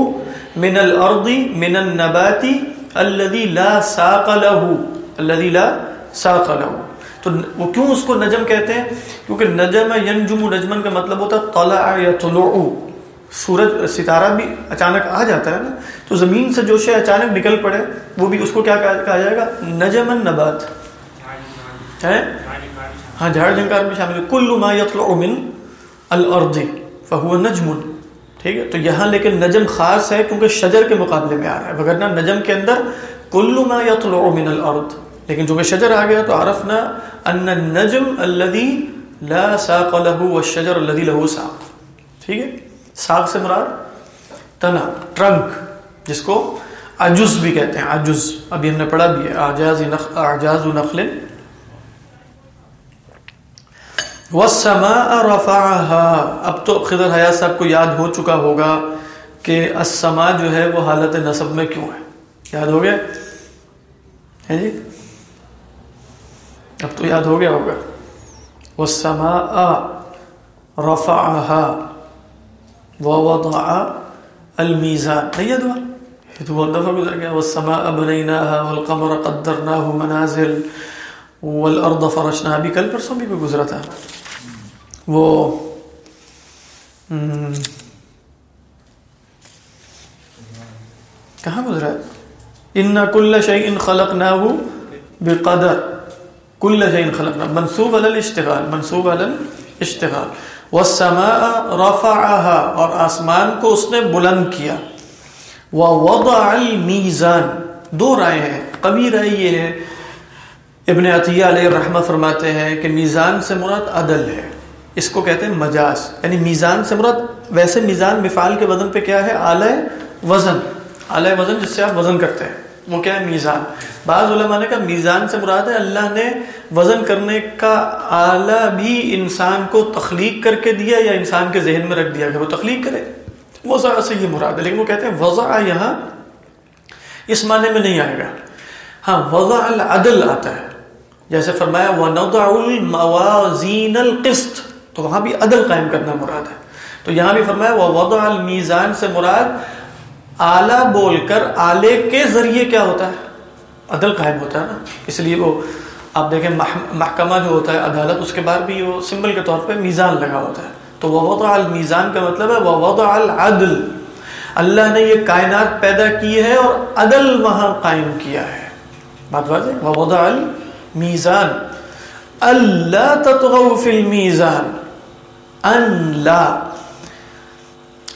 من الارض من النبات الذي لا ساق له الذي لا ساق له تو وہ کیوں اس کو نجم کہتے ہیں؟ کیونکہ نجم ینجم نجمن کا مطلب ہوتا ہے طلع یطلع۔ سورج ستارہ بھی اچانک آ جاتا ہے نا۔ تو زمین سے جو شے اچانک نکل پڑے وہ بھی اس کو کیا کہا جائے گا؟ نجمن نبات ہے ہاں جھاڑ جھنکار بھی شامل ہے۔ کل ما یطلع من الارض فهو نجم۔ ٹھیک ہے؟ تو یہاں لیکن نجم خاص ہے کیونکہ شجر کے مقابلے میں آ رہا ہے۔ وگرنہ نجم کے اندر کل ما یطلع من الارض۔ لیکن چونکہ شجر آ گیا تو عرفنا ان النجم الذي لا ساق له والشجر الذي له ساق۔ ٹھیک ہے؟ ساق سے مراد تنا، ٹرنک، جس کو عجز بھی کہتے ہیں۔ عجز، ابھی ہم نے پڑھا بھی ہے۔ اعجاز نخ، اعجاز نخل والسماء رفعها۔ اب تو خضر حیات صاحب کو یاد ہو چکا ہوگا کہ السماء جو ہے وہ حالت نصب میں کیوں ہے۔ یاد ہو گیا؟ ہے جی؟ اب تو یاد ہو گیا ہوگا۔ والسماء رفعها۔ ووضع الميزان۔ نہیں یاد ہوا یہ تو بہت دفعہ گزر گیا۔ والسماء بنيناها والقمر قدرناه منازل والارض فرشناها۔ بھی کل پرسوں بھی گزرا تھا۔ وہ کہاں گزرا ہے؟ ان کل شيء خلقناه بقدر، کل شيء خلقناه منصوب على الاشتغال، منصوب على الاشتغال۔ والسماء رفعها، اور آسمان کو اس نے بلند کیا۔ ووضع الميزان دو رائے ہیں، قوی رائے یہ ہے۔ ابن عطیہ علیہ الرحمہ فرماتے ہیں کہ میزان سے مراد عدل ہے۔ اس کو کہتے ہیں مجاز یعنی میزان سے مراد ویسے میزان مفعال کے وزن پہ کیا ہے؟ اعلی وزن اعلی وزن جس سے آپ وزن کرتے ہیں، وہ کیا ہے؟ میزان۔ بعض علماء نے کہا میزان سے مراد ہے اللہ نے وزن کرنے کا آلہ بھی انسان کو تخلیق کر کے دیا یا انسان کے ذہن میں رکھ دیا کہ وہ تخلیق کرے۔ وضع سے یہ مراد ہے، لیکن وہ کہتے ہیں وضع یہاں اس معنی میں نہیں آئے گا۔ ہاں وضع العدل آتا ہے۔ جیسے فرمایا، وَنَضَعُ الْمَوَازِينَ الْقِسْطِ۔ تو وہاں بھی عدل قائم کرنا مراد ہے۔ تو یہاں بھی فرمایا، وَوَضَعَ الْمِيزَانِ سے مراد آلہ بول کر آلے کے ذریعے کیا ہوتا ہے؟ عدل قائم ہوتا ہے نا۔ اس لیے وہ، آپ دیکھیں محکمہ جو ہوتا ہے، عدالت، اس کے بعد بھی وہ سمبل کے طور پہ میزان لگا ہوتا ہے۔ تو وَوَضَعَ الْمِيزَانِ کا مطلب ہے، وَوَضَعَ الْعَدْلِ۔ اللہ نے یہ کائنات پیدا کی ہے اور عدل وہاں قائم کیا ہے۔ بات واضح؟ وَوَضَعَ الْمِيزَانِ۔ اللہ تطغو فی المیزان ان لا۔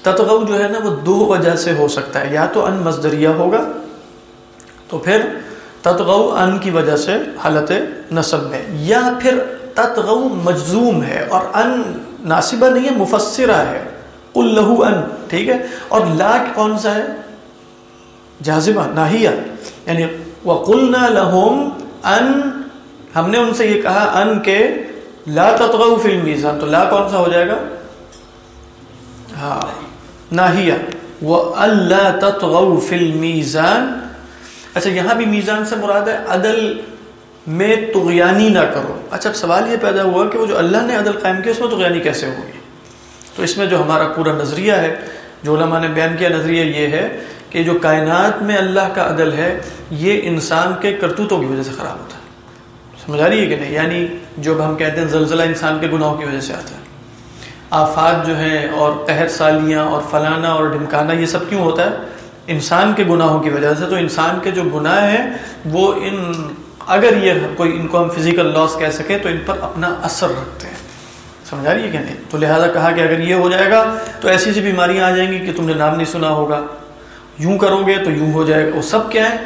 تطغو جو ہے نا وہ دو وجہ سے ہو سکتا ہے۔ یا تو ان مصدریہ ہوگا، تو پھر تطغو ان کی وجہ سے حالت نصب میں۔ یا پھر تطغو مجزوم ہے اور ان ناصبہ نہیں ہے، مفسرہ ہے۔ قل ان، ٹھیک ہے؟ اور لا کون سا ہے؟ جازبہ ناہیہ۔ یعنی وَقُلْنَا لَهُمْ أَن ہم نے ان سے یہ کہا، ان کے لا تطغوا فی المیزان، تو لا کون سا ہو جائے گا؟ ہاں ناہیہ۔ وَأَلَّا تَطْغَوْا فِي الْمِيزَانِ اچھا یہاں بھی میزان سے مراد ہے عدل میں تغیانی نہ کرو۔ اچھا اب سوال یہ پیدا ہوا کہ وہ جو اللہ نے عدل قائم کیا، اس میں تغیانی کیسے ہوگی تو اس میں جو ہمارا پورا نظریہ ہے، جو علماء نے بیان کیا، نظریہ یہ ہے کہ جو کائنات میں اللہ کا عدل ہے، یہ انسان کے کرتوتوں کی وجہ سے خراب ہوتا ہے۔ سمجھ آ رہی ہے کہ نہیں؟ یعنی جو ہم کہتے ہیں زلزلہ انسان کے گناہوں کی وجہ سے آتا ہے۔ آفات جو ہیں اور قہر سالیاں اور فلانا اور ڈھمکانا، یہ سب کیوں ہوتا ہے؟ انسان کے گناہوں کی وجہ سے۔ تو انسان کے جو گناہ ہیں، وہ ان، اگر یہ کوئی، ان کو ہم فزیکل لاس کہہ سکیں، تو ان پر اپنا اثر رکھتے ہیں۔ سمجھ آ رہی ہے کہ نہیں؟ تو لہٰذا کہا کہ اگر یہ ہو جائے گا، تو ایسی ایسی بیماریاں آ جائیں گی کہ تم نے نام نہیں سنا ہوگا۔ یوں کرو گے تو یوں ہو جائے گا۔ وہ سب کیا ہیں؟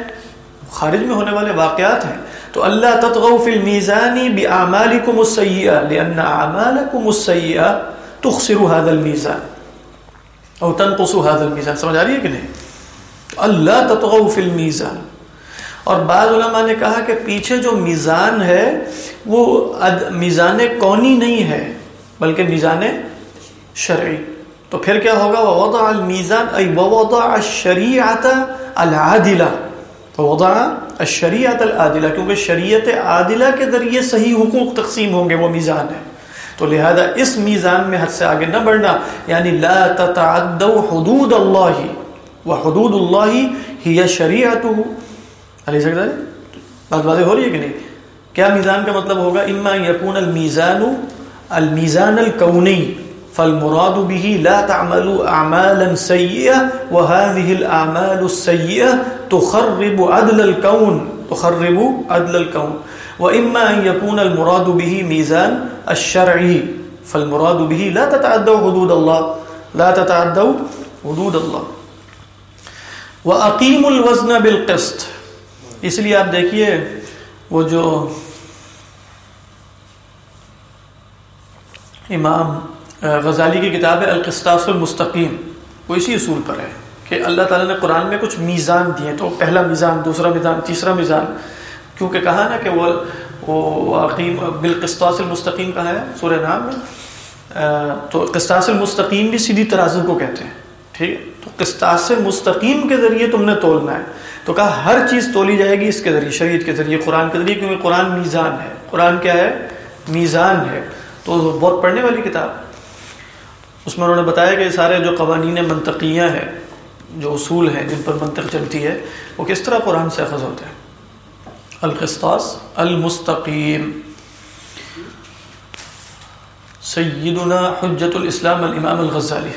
خارج میں ہونے والے واقعات ہیں۔ تو اللہ تطغوا فی المیزان باعمالکم السیئہ لان اعمالکم السیئہ تخسر هذا الميزان او تنقص هذا الميزان سمجھ آ رہی ہے کہ نہیں؟ اللہ تطغوا فی المیزان۔ اور بعض علماء نے کہا کہ پیچھے جو میزان ہے، وہ میزان کونی نہیں ہے، بلکہ میزان شرعی۔ تو پھر کیا ہوگا؟ ووضع المیزان، ای ووضع الشریعت العادلہ۔ ووضع الشریعت العادلہ، کیونکہ شریعت عادلہ کے ذریعے صحیح حقوق تقسیم ہوں گے، وہ میزان ہے۔ تو لہذا اس میزان میں حد سے آگے نہ بڑھنا یعنی لا تتعدوا حدود اللہ وحدود اللہ ہی شریعته علیہ سکتا ہے بات واضح ہو رہی ہے کہ نہیں؟ کیا میزان کا مطلب ہوگا؟ اما یکون المیزان المیزان الکونی فالمراد به لا تعملوا اعمالا سيئه وهذه الاعمال السيئه تخرب عدل الكون، تخرب عدل الكون. واما ان يكون المراد به ميزان الشرعي، فالمراد به لا تتعدوا حدود الله، لا تتعدوا حدود الله. واقيموا الوزن بالقسط. اس لیے آپ دیکھیے، وہ جو امام غزالی کی کتاب ہے القسطاس المستقیم۔ وہ اسی اصول پر ہے کہ اللہ تعالیٰ نے قرآن میں کچھ میزان دیے، تو پہلا میزان، دوسرا میزان، تیسرا میزان۔ کیونکہ کہا نا کہ وہ وہ عقیم بالقسطاس المستقیم کہا ہے سورہ نام میں۔ تو قسطاس المستقیم بھی سیدھی ترازو کو کہتے ہیں، ٹھیک ہے؟ تو قسطاس مستقیم کے ذریعے تم نے تولنا ہے۔ تو کہا ہر چیز تولی جائے گی اس کے ذریعے، شریعت کے ذریعے، قرآن کے ذریعے، کیونکہ قرآن میزان ہے۔ قرآن کیا ہے؟ میزان ہے۔ تو بہت پڑھنے والی کتاب۔ اس میں انہوں نے بتایا کہ یہ سارے جو قوانین منطقیاں ہیں، جو اصول ہیں، جن پر منطق چلتی ہے، وہ کس طرح قرآن سے اخذ ہوتے ہیں؟ القسطاس المستقیم۔ سیدنا حجت الاسلام الامام الغزالی۔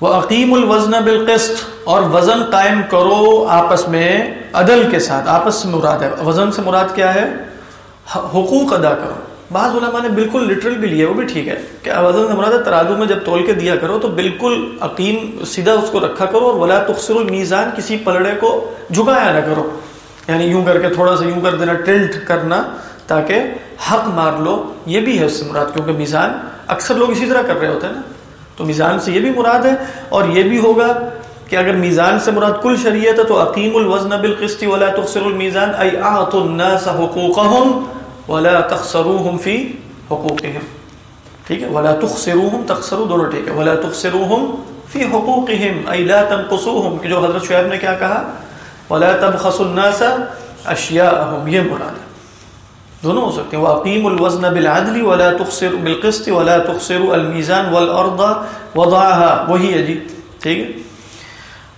وہ عقیم الوزن بالقسط۔ اور وزن قائم کرو آپس میں عدل کے ساتھ، آپس سے مراد ہے۔ وزن سے مراد کیا ہے؟ حقوق ادا کرو۔ بعض علماء نے بالکل لٹرل بھی لیا وہ بھی ٹھیک ہے کہ وزن سے مراد ترازو میں جب تول کے دیا کرو تو بالکل عقیم سیدھا اس کو رکھا کرو اور ولا تخصر المیزان کسی پلڑے کو جھکایا نہ کرو۔ یعنی یوں کر کے تھوڑا سا یوں کر دینا ٹلٹ کرنا تاکہ حق مار لو۔ یہ بھی ہے اس سے مراد، کیونکہ میزان اکثر لوگ اسی طرح کر رہے ہوتے ہیں نا۔ تو میزان سے یہ بھی مراد ہے اور یہ بھی ہوگا کہ اگر میزان سے مراد کل شریعت ہے تو عقیم الوزن بالقسط ولا تخسر المیزان ای اعطوا الناس حقوقهم ولا تخسروهم في حقوقهم۔ ٹھیک ہے؟ ولا تخسروهم تخسروا دونوں ٹھیک ہے۔ ولا تخسروهم في حقوقهم۔ ای لا تنقصوهم۔ کہ جو حضرت شعیب نے کیا کہا؟ ولا تبخسوا الناس اشیاءهم یہ مراد ہے۔ دونوں ہو سکتے ہیں۔ واقیم الوزن بالعدل ولا تخسر بالقسط ولا تخسر الميزان والارض وضعها۔ وہی ہے جی۔ ٹھیک ہے؟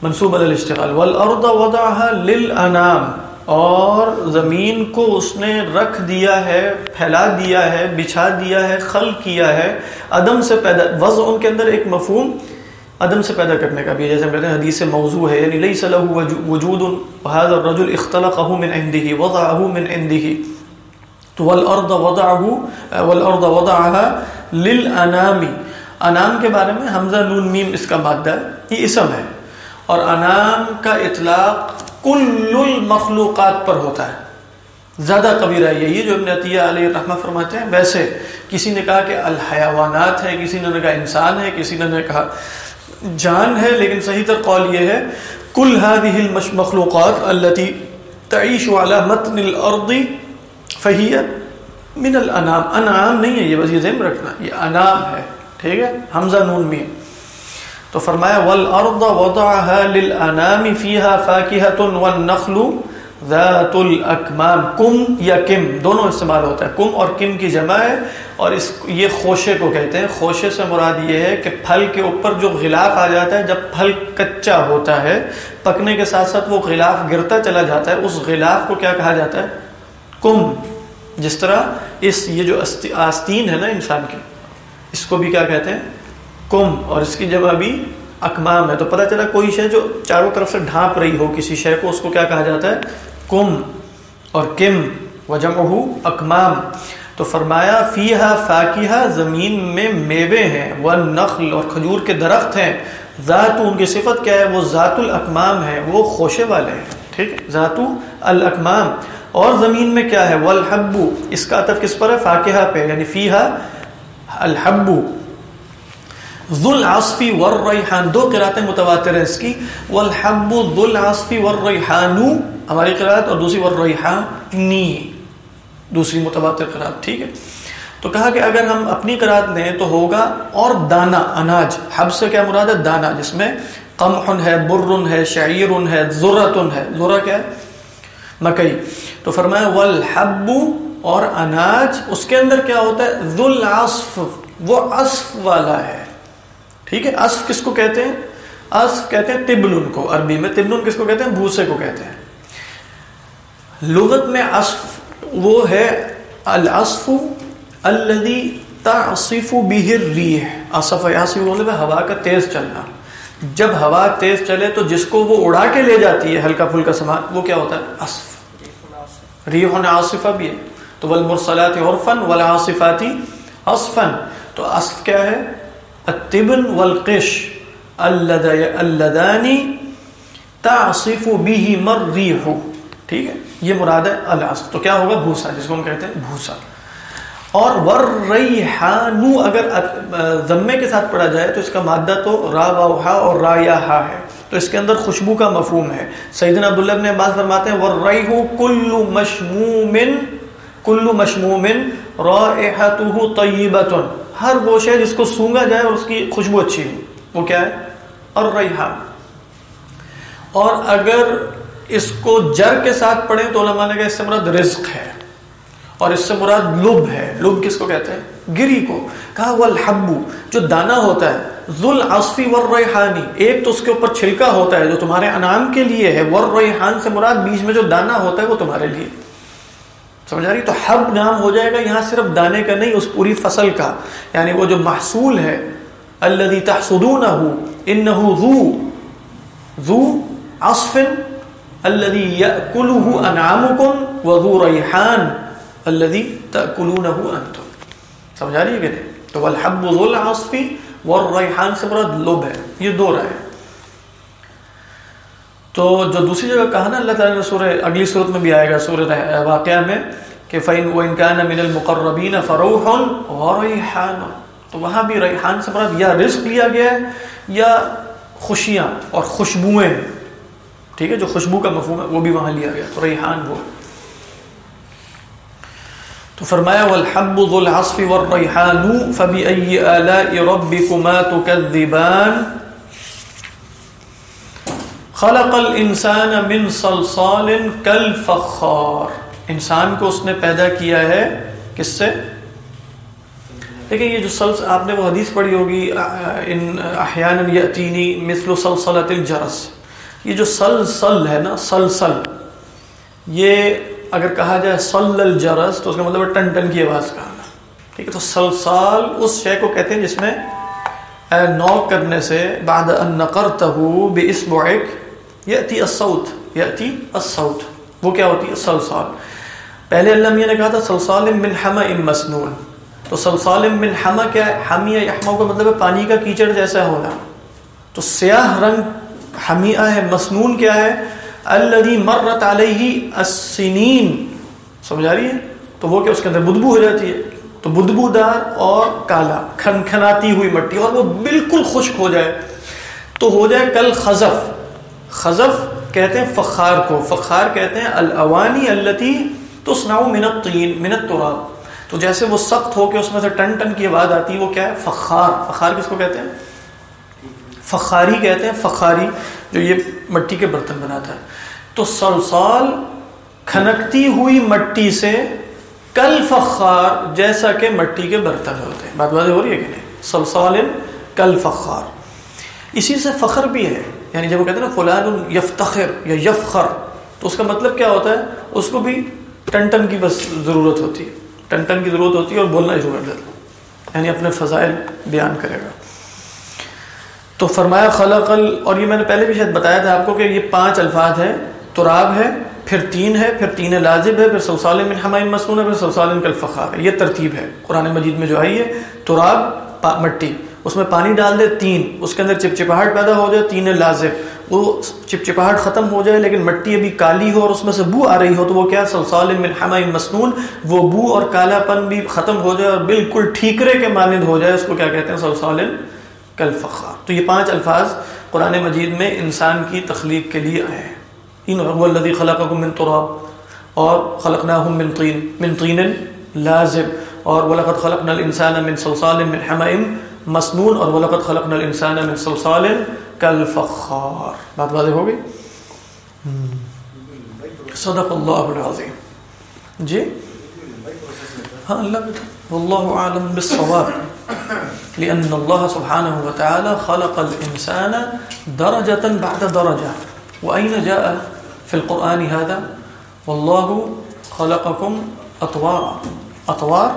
منصوب الاشتغال۔ والارض وضعها للانام اور زمین کو اس نے رکھ دیا ہے، پھیلا دیا ہے، بچھا دیا ہے خلق کیا ہے۔ عدم سے پیدا، وضع ان کے اندر ایک مفہوم عدم سے پیدا کرنے کا بھی ہے۔ جیسے ہم کہتے ہیں، حدیث موضوع ہے یعنی لیس له وجود وهذا الرجل اختلقه من عنده وضعه من عنده۔ تو والارض وضعه والارض وضعها للانام۔ انام کے بارے میں حمزہ نون میم اس کا مادہ ہے یہ اسم ہے۔ اور انام کا اطلاق کل المخلوقات پر ہوتا ہے۔ زیادہ کبیرہ یہی جو ابن عطیہ علیہ رحمہ فرماتے ہیں۔ ویسے کسی نے کہا کہ الحیوانات ہے کسی نے کہا انسان ہے، کسی نے کہا جان ہے، لیکن صحیح تر قول یہ ہے۔ کل هذه المخلوقات التي تعيش على متن الارض فہیت من الانام انعام نہیں ہے یہ، بس یہ ذہن رکھنا۔ یہ انام ہے، ٹھیک ہے؟ حمزہ نون میم۔ تو فرمایا والارض وضعها للانام فيها فاكهه والنخل ذات الاکمام کم یا کم، دونوں استعمال ہوتا ہے. کم اور کم کی جمع ہے اور اس یہ خوشے کو کہتے ہیں. خوشے سے مراد یہ ہے کہ پھل کے اوپر جو غلاف آ جاتا ہے، جب پھل کچا ہوتا ہے، پکنے کے ساتھ ساتھ وہ غلاف گرتا چلا جاتا ہے. اس غلاف کو کیا کہا جاتا ہے؟ کم. جس طرح اس یہ جو آستین ہے نا انسان کی اس کو بھی کیا کہتے ہیں؟ کم اور اس کی جگہ بھی اکمام ہے۔ تو پتہ چلا کوئی شے جو چاروں طرف سے ڈھانپ رہی ہو کسی شے کو، اس کو کیا کہا جاتا ہے؟ کم اور کم وجم اکمام۔ تو فرمایا فیحا فاقیہ زمین میں میوے ہیں وہ نخل اور کھجور کے درخت ہیں۔ ذات ان کی صفت کیا ہے؟ وہ ذات الاکمام ہے وہ خوشے والے ہیں۔ ٹھیک ہے؟ ذات الاکمام۔ اور زمین میں کیا ہے؟ والحبو، اس کا عطف کس پر ہے؟ فاقیہ پہ یعنی فیہا الحبو۔ ذو العصفی والریحان دو قراتیں متواتر ہیں اس کی والحب ذو العصفی والریحانو ہماری قرات اور دوسری والریحانی دوسری متواتر قرات ٹھیک ہے؟ تو کہا کہ اگر ہم اپنی قرات لیں تو ہوگا اور دانا، اناج، حب سے کیا مراد ہے؟ دانا، جس میں قمح ہے برن ہے، شعیر ہے ذرتن ہے۔ ذرہ کیا ہے؟ مکئی۔ تو فرمایا، والحب اور اناج، اس کے اندر کیا ہوتا ہے؟ ذو العصف وہ عصف والا ہے۔ ٹھیک ہے؟ اصف کس کو کہتے ہیں؟ اصف کہتے ہیں تبلن کو، عربی میں تبلن کس کو کہتے ہیں؟ بھوسے کو کہتے ہیں۔ لغت میں اصف وہ ہے الاسف الذي تعصف به الريح اصف یاسف مطلب ہے ہوا کا تیز چلنا۔ جب ہوا تیز چلے تو جس کو وہ اڑا کے لے جاتی ہے، ہلکا پھلکا سامان، وہ کیا ہوتا ہے؟ اصف ریح عاصفہ بھی ہے تو والمرسلات عرفا والعاصفات اصفا تو اصف کیا ہے؟ التبن والقش اللذانی تعصف به مر ٹھیک ہے؟ یہ مراد ہے العصف. تو کیا ہوگا؟ بھوسا، جس کو ہم کہتے ہیں بھوسا. اور ور اگر ضمے کے ساتھ پڑھا جائے تو اس کا مادہ تو را واؤ اور را یا ہا ہے۔ تو اس کے اندر خوشبو کا مفہوم ہے۔ سیدنا عبداللہ ابن عباس فرماتے ہیں ور ریحو کل مشموم کل مشموم رائحته طیبۃ۔ ہر وہ شے جس کو سونگا جائے اور اس کی خوشبو اچھی ہو۔ وہ کیا ہے؟ اور ریحان اور اگر اس کو جر کے ساتھ پڑھیں تو علماء نے کہا اس سے مراد رزق ہے۔ اور اس سے مراد لب ہے۔ لب کس کو کہتے ہیں؟ گری کو۔ کہا والحبو جو دانا ہوتا ہے۔ ذل عصفی والریحانی ایک تو اس کے اوپر چھلکا ہوتا ہے جو تمہارے انعام کے لیے ہے۔ والریحان سے مراد بیچ میں جو دانا ہوتا ہے وہ تمہارے لیے۔ سمجھ آ رہی؟ تو حب نام ہو جائے گا یہاں صرف دانے کا نہیں، اس پوری فصل کا۔ یعنی وہ جو محصول ہے الذي تحصدونه انه ذو ذو عصف الذي ياكله انعامكم وذو ريحان الذي تاكلونه انتم۔ سمجھ آ رہی ہے کہ نہیں؟ تو والحب ذو العصف والریحان سے مراد لب ہے۔ یہ دو رائے تو جو دوسری جگہ کہا نا اللہ تعالیٰ نے سورہ اگلی صورت میں بھی آئے گا سورہ واقعہ میں کہ فَإِن وَإِن كَانَ مِنَ الْمُقَرَّبِينَ فَرَوْحٌ وَرَيْحَانٌ۔ تو وہاں بھی ریحان سے مراد یا رزق لیا گیا ہے یا خوشیاں اور خوشبوئیں۔ ٹھیک ہے، جو خوشبو کا مفہوم ہے، وہ بھی وہاں لیا گیا، تو ریحان وہ۔ تو فرمایا، والحب ذو العصف والریحان فبأي آلاء ربكما تكذبان۔ خلق الانسان من صلصال كالفخار انسان کو اس نے پیدا کیا ہے کس سے؟ دیکھیں یہ جو سلس آپ نے وہ حدیث پڑھی ہوگی ان، احیانا یاتینی مثل سلسلۃ الجرس۔ یہ جو سلسل ہے نا، سلسل، یہ اگر کہا جائے سل الجرس تو اس کا مطلب ہے ٹن ٹن کی آواز کہنا۔ ٹھیک ہے، تو سلسال اس شے کو کہتے ہیں جس میں نوک کرنے سے، بعد ان نقرته باصبعك یاتی الصوت یاتی الصوت۔ وہ کیا ہوتی ہے؟ سلسال۔ پہلے اللہ میاں نے کہا تھا، سلسال من حمأ مسنون۔ تو سلسال من حما کیا ہے؟ حمیہ یحما کا مطلب ہے پانی کا کیچڑ جیسا ہونا۔ تو سیاہ رنگ حمیہ ہے، مسنون کیا ہے؟ الذي مرت علیہ السنین۔ سمجھ رہی ہے؟ تو وہ کیا اس کے اندر بدبو ہو جاتی ہے؟ تو بدبو دار اور کالا کھن کھناتی ہوئی مٹی، اور وہ بالکل خشک ہو جائے۔ تو ہو جائے کل خزف۔ خزف کہتے ہیں فخار کو، فخار کہتے ہیں الاوانی التي تصنع من الطين من التراب۔ تو جیسے وہ سخت ہو کے اس میں سے ٹن ٹن کی آواز آتی ہے، وہ کیا ہے؟ فخار۔ فخار کس کو کہتے ہیں؟ فخاری کہتے ہیں، فخاری، جو یہ مٹی کے برتن بناتا ہے۔ تو سلسال کھنکتی ہوئی مٹی سے کل فخار جیسا کہ مٹی کے برتن ہوتے ہیں۔ بات بات ہو رہی ہے کہ نہیں؟ سلسال کل فخار۔ اسی سے فخر بھی ہے۔ یعنی جب وہ کہتے ہیں نا فلان یفتخر یا یفخر، تو اس کا مطلب کیا ہوتا ہے؟ اس کو بھی ٹن ٹن کی بس ضرورت ہوتی ہے۔ ٹن ٹن کی ضرورت ہوتی ہے اور بولنا شروع کر دیتا یعنی اپنے فضائل بیان کرے گا۔ تو فرمایا، خلق ال، اور یہ میں نے پہلے بھی شاید بتایا تھا آپ کو کہ یہ پانچ الفاظ ہیں۔ تراب ہے، پھر تین ہے، پھر تین لازب ہے، پھر سلسال من حمائم مسنون ہے، پھر سلسال کل فخار ہے۔ یہ ترتیب ہے۔ قرآن مجید میں جو آئی ہے، تراب مٹی۔ اس میں پانی ڈال دے، تین۔ اس کے اندر چپچپاہٹ پیدا ہو جائے، تین لازب وہ چپچپاہٹ ختم ہو جائے، لیکن مٹی ابھی کالی ہو اور اس میں سے بو آ رہی ہو، تو وہ کیا؟ سلسال من مسنون، وہ بو اور کالا پن بھی ختم ہو جائے اور بالکل ٹھیکرے کے مانند ہو جائے، اس کو کیا کہتے ہیں؟ سلسال کل فخار تو یہ پانچ الفاظ قرآن مجید میں انسان کی تخلیق کے لیے آئے ہیں۔ ان هو من تراب اور خلقناهم من طين من طين لازب اور ولقد خلقنا الانسان من صلصال من مسنون اور ولقد خلقنا الانسان من صلصال كالفخار بات واضح ہو گئی صدق اللہ العظیم. جی؟ ہاں اللہ والله اعلم بالصواب. لان الله سبحانه وتعالى خلق الانسان درجه بعد درجه واين جاء في القرآن هذا؟ والله خلقكم أطوارا أطوار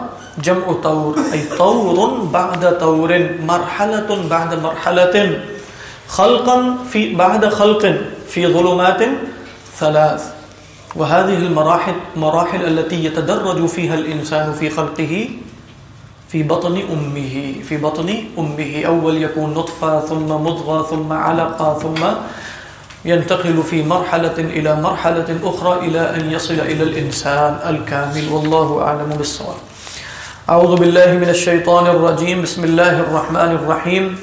جمع طور، أي طور بعد طور، مرحلة بعد مرحلة، خلقا في بعد خلق في ظلمات ثلاث. وهذه المراحل مراحل التي يتدرج فيها الإنسان في خلقه، في بطن أمه، في بطن أمه. أول يكون نطفة، ثم مضغة، ثم علقة، ثم ينتقل في مرحلة إلى مرحلة أخرى إلى أن يصل إلى الإنسان الكامل. والله أعلم بالصواب. أعوذ بالله من الشيطان الرجيم بسم الله الرحمن الرحيم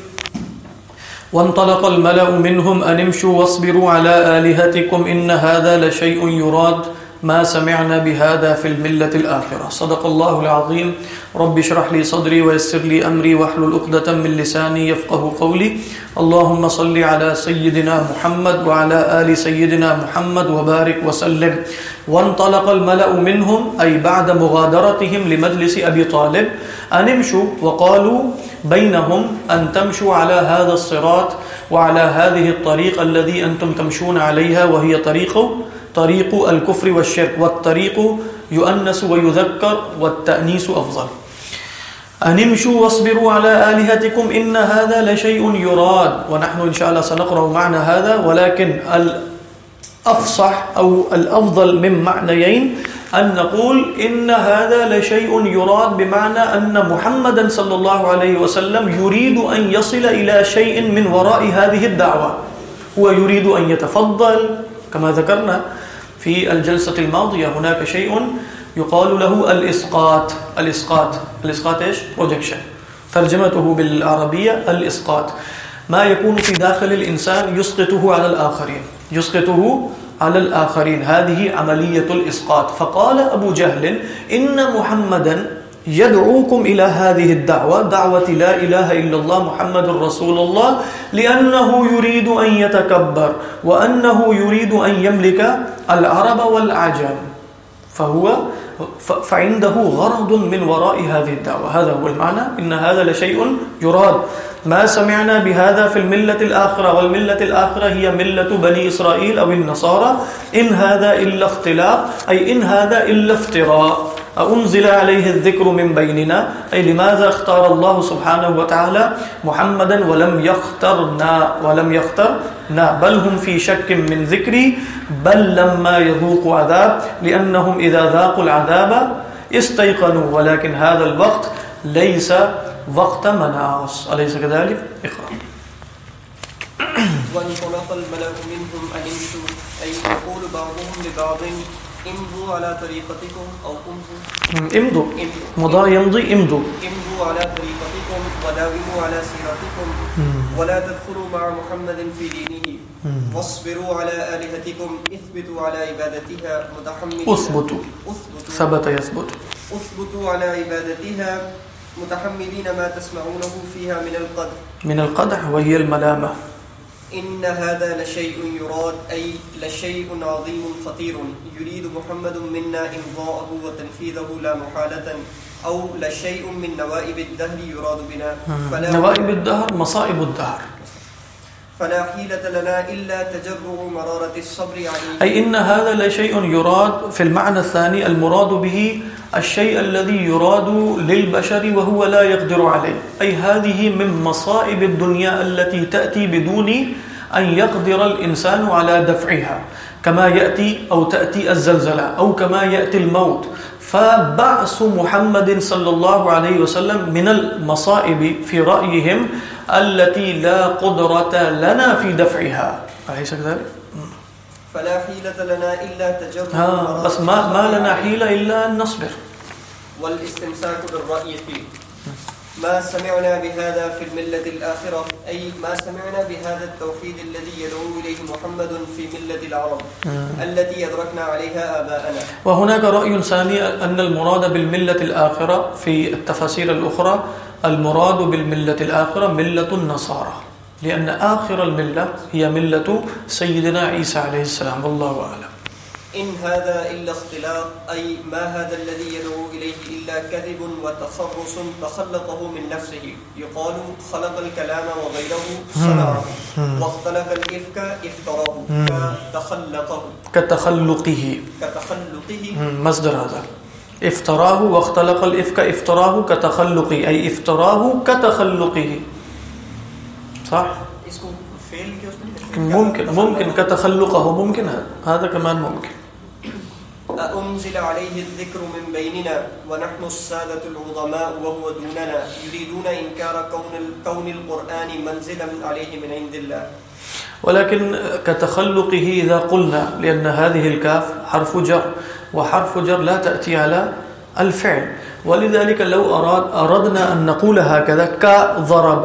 وانطلق الملأ منهم أن امشوا واصبروا على آلهتكم إن هذا لشيء يراد ما سمعنا بهذا في الملة الآخرة. صدق الله العظيم. رب اشرح لي صدري ويسر لي أمري واحلل عقدة من لساني يفقه قولي. اللهم صل على سيدنا محمد وعلى آل سيدنا محمد وبارك وسلم. وانطلق الملأ منهم، أي بعد مغادرتهم لمجلس أبي طالب، أن امشوا وقالوا بينهم أن تمشوا على هذا الصراط وعلى هذه الطريق الذي أنتم تمشون عليها، وهي طريق طریق القفر و شرق طريق الكفر والشرك. والطريق يؤنس ويذكر والتأنيس أفضل. أن امشوا واصبروا على آلهتكم إن هذا لشيء يراد. ونحن إن شاء الله سنقرأ معنى هذا، ولكن الأفصح أو الأفضل من معنيين أن نقول إن هذا لشيء يراد، بمعنى أن محمد صلى الله عليه وسلم يريد أن يصل إلى شيء من وراء هذه الدعوة. هو يريد أن يتفضل، كما ذكرنا في الجلسة الماضية هناك شيء يقال له الإسقاط الإسقاط الإسقاط إيش؟ projection. ترجمته بالعربية الإسقاط ما يكون في داخل الإنسان يسقطه على الآخرين يسقطه على الآخرين هذه عملية الإسقاط فقال أبو جهل إن محمدا يدعوكم إلى هذه الدعوة، دعوة لا إله إلا الله محمد رسول الله، لأنه يريد أن يتكبر، وأنه يريد أن يملك العرب والعجم. فهو فعنده غرض من وراء هذه الدعوة. هذا هو المعنى. إن هذا لشيء يراد. ما سمعنا بهذا في الملة الآخرة، والملة الآخرة هي ملة بني إسرائيل أو النصارى. إن هذا إلا اختلاف أي إن هذا إلا افتراء. أنزل عليه الذكر من بيننا؟ أي لماذا اختار الله سبحانه وتعالى محمدا ولم يخترنا ولم يخترنا؟ بل هم في شك من ذكري. بل لما يذوقوا عذاب، لأنهم إذا ذاقوا العذاب استيقنوا. ولكن هذا الوقت ليس وقت مناص. أليس كذلك؟ اقرأ. وانطلق الملأ منهم أن يمشوا أي يقول بعضهم لبعض امضوا على طريقتكم او امضوا امضوا مضى يمضي امضوا امضوا على طريقتكم وداوموا على سيرتكم ولا تدخلوا مع محمد في دينه واصبروا على الهتكم اثبتوا على عبادتها متحملين اثبتوا. ثبت يثبت اثبتوا على عبادتها متحملين ما تسمعونه فيها من القدر من القدح وهي الملامه إن هذا لشيء يراد أي لشيء عظيم خطير. يريد محمد منا إمضاءه وتنفيذه لا محالة أو لشيء من نوائب الدهر يراد بنا. فلا نوائب الدهر مصائب الدهر. فلا حيلة لنا إلا تجرع مرارة الصبر عليه. أي إن هذا لشيء يراد في المعنى الثاني المراد به الشيء الذي يراد للبشر وهو لا يقدر عليه. أي هذه من مصائب الدنيا التي تأتي بدون أن يقدر الإنسان على دفعها. كما يأتي أو تأتي الزلزلة أو كما يأتي الموت. فبعث محمد صلى الله عليه وسلم من المصائب في رأيهم التي لا قدرة لنا في دفعها. أليس كذلك؟ فلا حيلة لنا إلا تجرب ها بس ما, ما لنا حيلة إلا أن نصبر. والاستمساك بالرأي فيه. ما سمعنا بهذا في الملة الآخرة أي ما سمعنا بهذا التوحيد الذي يدعو إليه محمد في ملة العرب التي يدركنا عليها آباءنا. وهناك رأي ثاني أن المراد بالملة الآخرة في التفاسير الأخرى المراد بالملة الآخرة ملة النصارى. لأن آخر الملة هي ملة سيدنا عيسى عليه السلام والله أعلم. إن هذا إلا اختلاط أي ما هذا الذي يدعو إليه إلا كذب وتخرص تخلقه من نفسه. يقال خلق الكلام وغيره صنعه واختلق الإفك افتراه. كتخلقه. كتخلقه. كتخلقه. مصدر هذا. افتراه واختلق الافك افتراه كتخلقه. اي افتراه كتخلقه. صح؟ اس کو فیل کے اس میں ممكن ممكن كتخلقه ممكن هذا كمان ممكن. أنزل عليه الذكر من بيننا ونحن السادة العظماء وهو دوننا. يريدون إنكار كون كون القرآن منزلا عليه من عند الله. ولكن كتخلقه إذا قلنا لأن هذه الكاف حرف جر وحرف جر لا تأتي على الفعل. ولذلك لو أراد أردنا أن نقول هكذا كضرب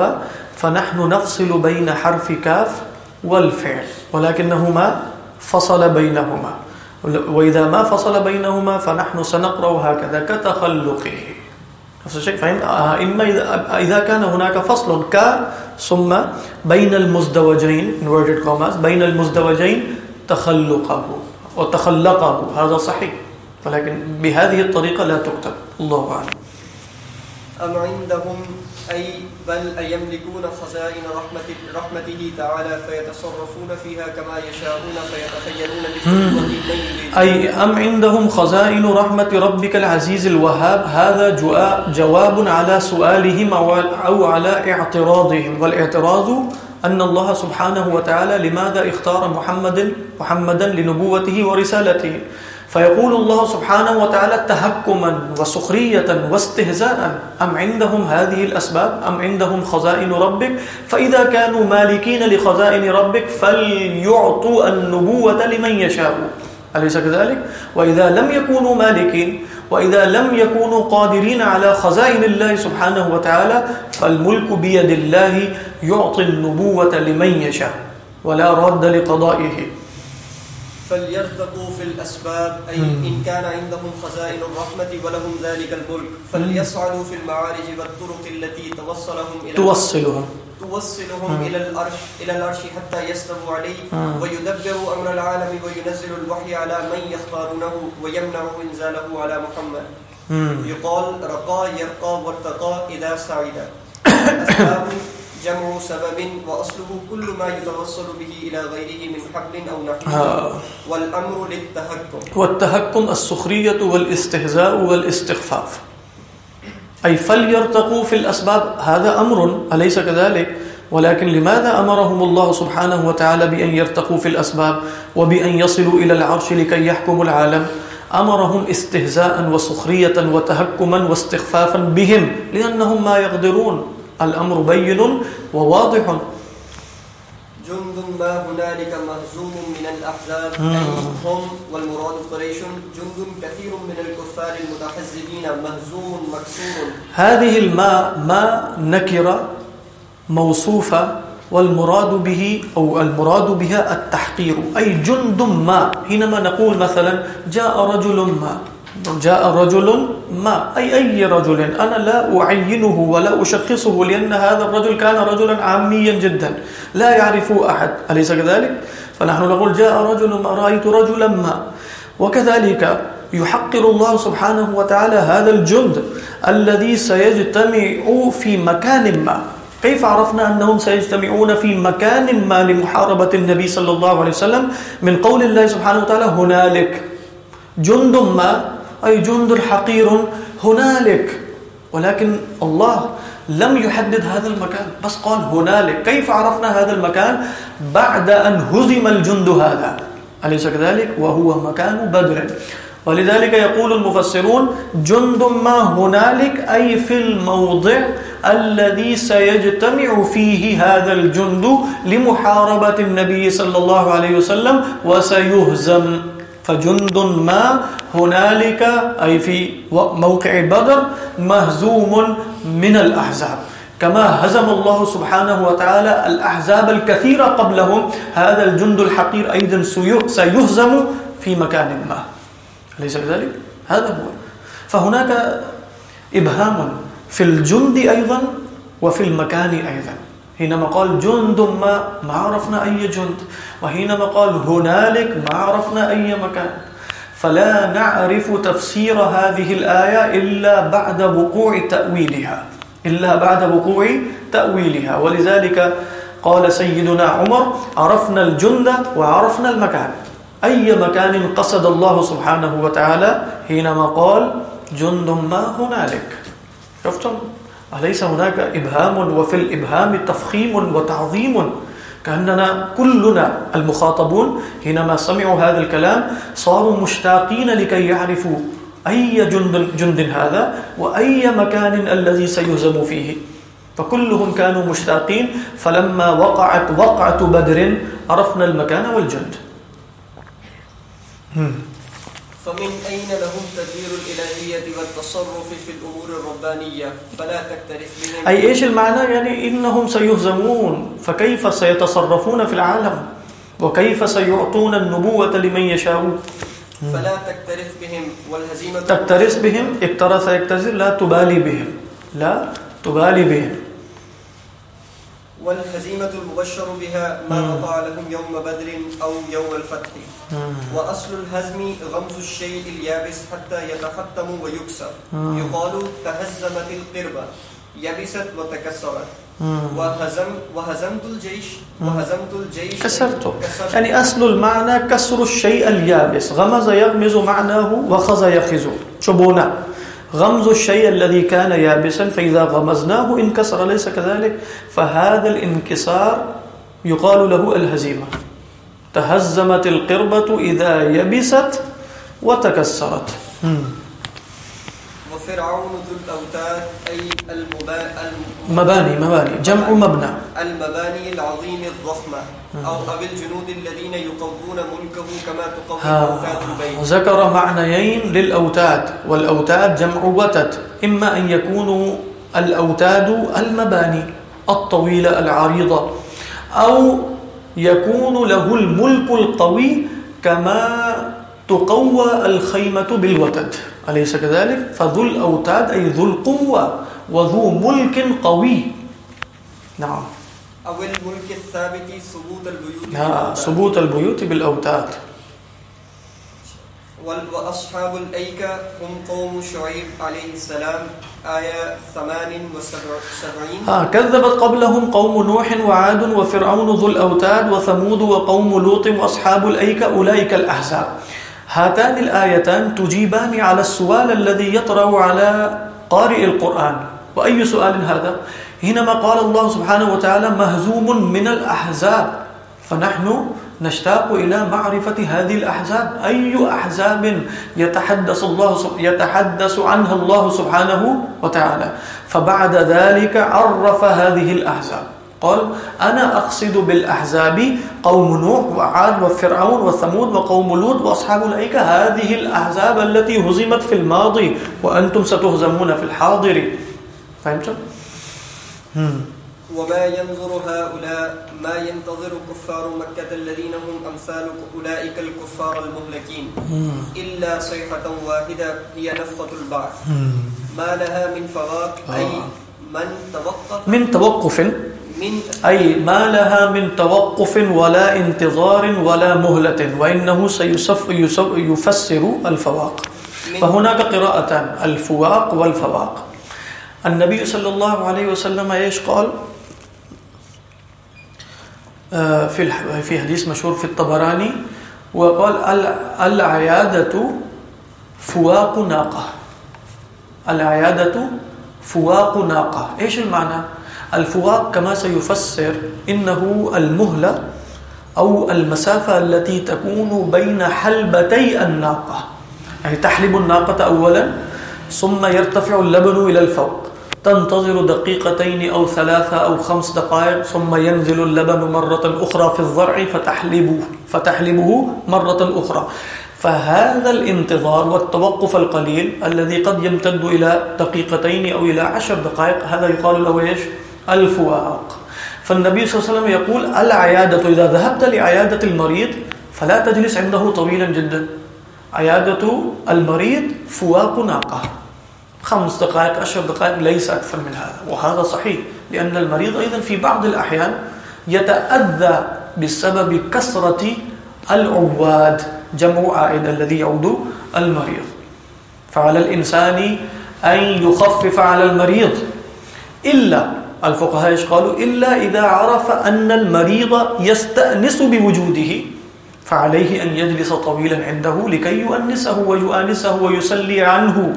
فنحن نفصل بين حرف كاف والفعل ولكنه ما فصل بينهما. وإذا ما فصل بينهما فنحن سنقرأ هكذا كتخلقه. نفس الشيء فهم إما إذا كان هناك فصل ك، ثم بين المزدوجين، inverted commas بين المزدوجين تخلقه وتخلقه هذا صحيح، ولكن بهذه الطريقة لا تكتب. الله أعلم. أم عندهم أي بل أيملكون خزائن رحمة رحمته تعالى فيتصرفون فيها كما يشاءون فيتخيلون من يريد أي أم عندهم خزائن رحمة ربك العزيز الوهاب؟ هذا جوا- جواب على سؤالهم أو على اعتراضهم. والاعتراض أن الله سبحانه وتعالى لماذا اختار محمد محمدا لنبوته ورسالته؟ فيقول الله سبحانه وتعالى تهكما وسخرية واستهزاء أم عندهم هذه الأسباب أم عندهم خزائن ربك فإذا كانوا مالكين لخزائن ربك فليعطوا النبوة لمن يشاء. أليس كذلك؟ وإذا لم يكونوا مالكين وإذا لم يكونوا قادرين على خزائن الله سبحانه وتعالى فالملك بيد الله يعطي النبوة لمن يشاء. ولا رد لقضائه. فليرتقوا في الأسباب أي إن كان عندهم خزائن الرحمة ولهم ذلك الملك فليسعدوا في المعارج والطرق التي توصلهم إلى توصلهم. توصلهم إلى الأرش إلى الأرش حتى يستووا عليه. ويدبروا أمر العالم وينزل الوحي على من يختارونه ويمنع إنزاله على محمد. يقال رقى يرقى وارتقى إذا سعد. [COUGHS] أسباب جمع سبب وأصله كل ما يتوصل به إلى غيره من حبل أو نحو. آه. والأمر للتهكم. والتهكم السخرية والاستهزاء والاستخفاف. أي فليرتقوا في الأسباب هذا أمر أليس كذلك؟ ولكن لماذا أمرهم الله سبحانه وتعالى بأن يرتقوا في الأسباب وبأن يصلوا إلى العرش لكي يحكموا العالم؟ أمرهم استهزاء وسخرية وتهكما واستخفافا بهم لأنهم ما يقدرون. الأمر بين وواضح جند ما هنالك مهزوم من الأحزاب أي هم والمراد قريش جند كثير من الكفار المتحزبين مهزوم مكسور هذه الماء ماء نكرة موصوفة والمراد به أو المراد بها التحقير أي جند ما. حينما نقول مثلا جاء رجل ما. جاء رجل ما أي أي رجل؟ أنا لا أعينه ولا أشخصه لأن هذا الرجل كان رجلا عاميا جدا. لا يعرفه أحد. أليس كذلك؟ فنحن نقول جاء رجل ما، رأيت رجلا ما. وكذلك يحقر الله سبحانه وتعالى هذا الجند الذي سيجتمع في مكان ما. كيف عرفنا أنهم سيجتمعون في مكان ما لمحاربة النبي صلى الله عليه وسلم؟ من قول الله سبحانه وتعالى هنالك جند ما أي جند حقير هنالك. ولكن الله لم يحدد هذا المكان. بس قال هنالك. كيف عرفنا هذا المكان؟ بعد أن هزم الجند هذا. أليس كذلك؟ وهو مكان بدر. ولذلك يقول المفسرون جند ما هنالك أي في الموضع الذي سيجتمع فيه هذا الجند لمحاربة النبي صلى الله عليه وسلم وسيهزم. فجند ما هنالك أي في موقع بدر مهزوم من الأحزاب كما هزم الله سبحانه وتعالى الأحزاب الكثيرة قبلهم هذا الجند الحقير أيضا سيهزم في مكان ما. أليس كذلك؟ هذا هو. فهناك إبهام في الجند أيضا وفي المكان أيضا حينما قال جند ما ما عرفنا أي جند. وحينما قال هنالك ما عرفنا أي مكان. فلا نعرف تفسير هذه الآية إلا بعد وقوع تأويلها. إلا بعد وقوع تأويلها. ولذلك قال سيدنا عمر عرفنا الجند وعرفنا المكان. أي مكان قصد الله سبحانه وتعالى حينما قال جند ما هنالك. شفتم؟ أليس هناك إبهام وفي الإبهام تفخيم وتعظيم؟ كأننا كلنا المخاطبون حينما سمعوا هذا الكلام صاروا مشتاقين لكي يعرفوا أي جند, جند هذا وأي مكان الذي سيهزم فيه. فكلهم كانوا مشتاقين فلما وقعت وقعة بدر عرفنا المكان والجند. فمن أين لهم تدبير الإلهية والتصرف في الأمور الربانية؟ فلا تكترث بهم. أي إيش المعنى؟ يعني إنهم سيهزمون. فكيف سيتصرفون في العالم؟ وكيف سيعطون النبوة لمن يشاءون فلا تكترث بهم. والهزيمة تكترث بهم. اكترث يكتزر لا تبالي بهم. لا تبالي بهم. والهزيمة المبشر بها ما وقع لهم يوم بدر أو يوم الفتح. وأصل الهزم غمز الشيء اليابس حتى يتحتم ويكسر. يقال تهزمت القربة يبست وتكسرت. وهزم وهزمت الجيش وهزمت الجيش. كسرته. يعني أصل المعنى كسر الشيء اليابس. غمز يغمز معناه وخز يخز. شبونا غمز الشيء الذي كان يابسا فإذا غمزناه انكسر ليس كذلك فهذا الانكسار يقال له الهزيمة. تهزمت القربة إذا يبست وتكسرت. Hmm. وفرعون ذو الأوتاد أي المبا... الم... مباني جمع مبنى. المباني العظيم الضخمة أو أبي الجنود الذين يقوون ملكه كما تقوي ها. أوتاد البيت ذكر معنيين للأوتاد والأوتاد جمع وتد إما أن يكونوا الأوتاد المباني الطويلة العريضة أو يكون له الملك القوي كما تقوى الخيمة بالوتد. أليس كذلك؟ فذو الأوتاد أي ذو القوة وذو ملك قوي نعم أو الملك الثابت ثبوت البيوت بالأوتاد. ثبوت البيوت بالأوتاد وال- وأصحاب الأيكة هم قوم شعيب عليه السلام آية 78 ها كذبت قبلهم قوم نوح وعاد وفرعون ذو الأوتاد وثمود وقوم لوط وأصحاب الأيكة أولئك الأحزاب هاتان الآيتان تجيبان على السؤال الذي يطرأ على قارئ القرآن. وأي سؤال هذا؟ حينما قال الله سبحانه وتعالى مهزوم من الأحزاب. فنحن نشتاق إلى معرفة هذه الأحزاب. أي أحزاب يتحدث الله يتحدث عنها الله سبحانه وتعالى. فبعد ذلك عرف هذه الأحزاب. قال أنا أقصد بالأحزاب قوم نوح وعاد وفرعون وثمود وقوم لوط وأصحاب الأيكة هذه الأحزاب التي هزمت في الماضي وأنتم ستهزمون في الحاضر. فهمتم؟ وما ينظر هؤلاء ما ينتظر كفار مكة الذين هم أمثال أولئك الكفار المهلكين. إلا صيحة واحدة هي نفخة البعث. ما لها من فراق أي من توقف من توقف. من أي ما لها من توقف ولا انتظار ولا مهلة وإنه سيصف يصف يفسر الفواق. فهناك قراءتان الفواق والفواق. النبي صلى الله عليه وسلم ايش قال؟ في في حديث مشهور في الطبراني وقال ال- العيادة فواق ناقة. العيادة فواق ناقة إيش المعنى؟ الفواق كما سيفسر إنه المهلة أو المسافة التي تكون بين حلبتي الناقة يعني یعنی تحلب الناقة أولا ثم يرتفع اللبن إلى الفوق۔ تنتظر دقيقتين أو ثلاثة أو خمس دقائق، ثم ينزل اللبن مرة أخرى في الضرع فتحلبه فتحلبه مرة أخرى فهذا الانتظار والتوقف القليل الذي قد يمتد إلى دقيقتين أو إلى عشر دقائق، هذا يقال له إيش؟ الفواق. فالنبي صلى الله عليه وسلم يقول، العيادة، إذا ذهبت لعيادة المريض فلا تجلس عنده طويلا جدا. عيادة المريض فواق ناقة. خمس دقائق، عشر دقائق، ليس أكثر من هذا. وهذا صحيح، لأن المريض أيضا في بعض الأحيان يتأذى بسبب كثرة العواد. جمع عائد الذي يعود المريض. فعلى الإنسان أن يخفف على المريض. إلا الفقهاء قالوا؟ إلا إذا عرف أن المريض يستأنس بوجوده، فعليه أن يجلس طويلا عنده لكي يؤنسه ويؤانسه ويسلي عنه.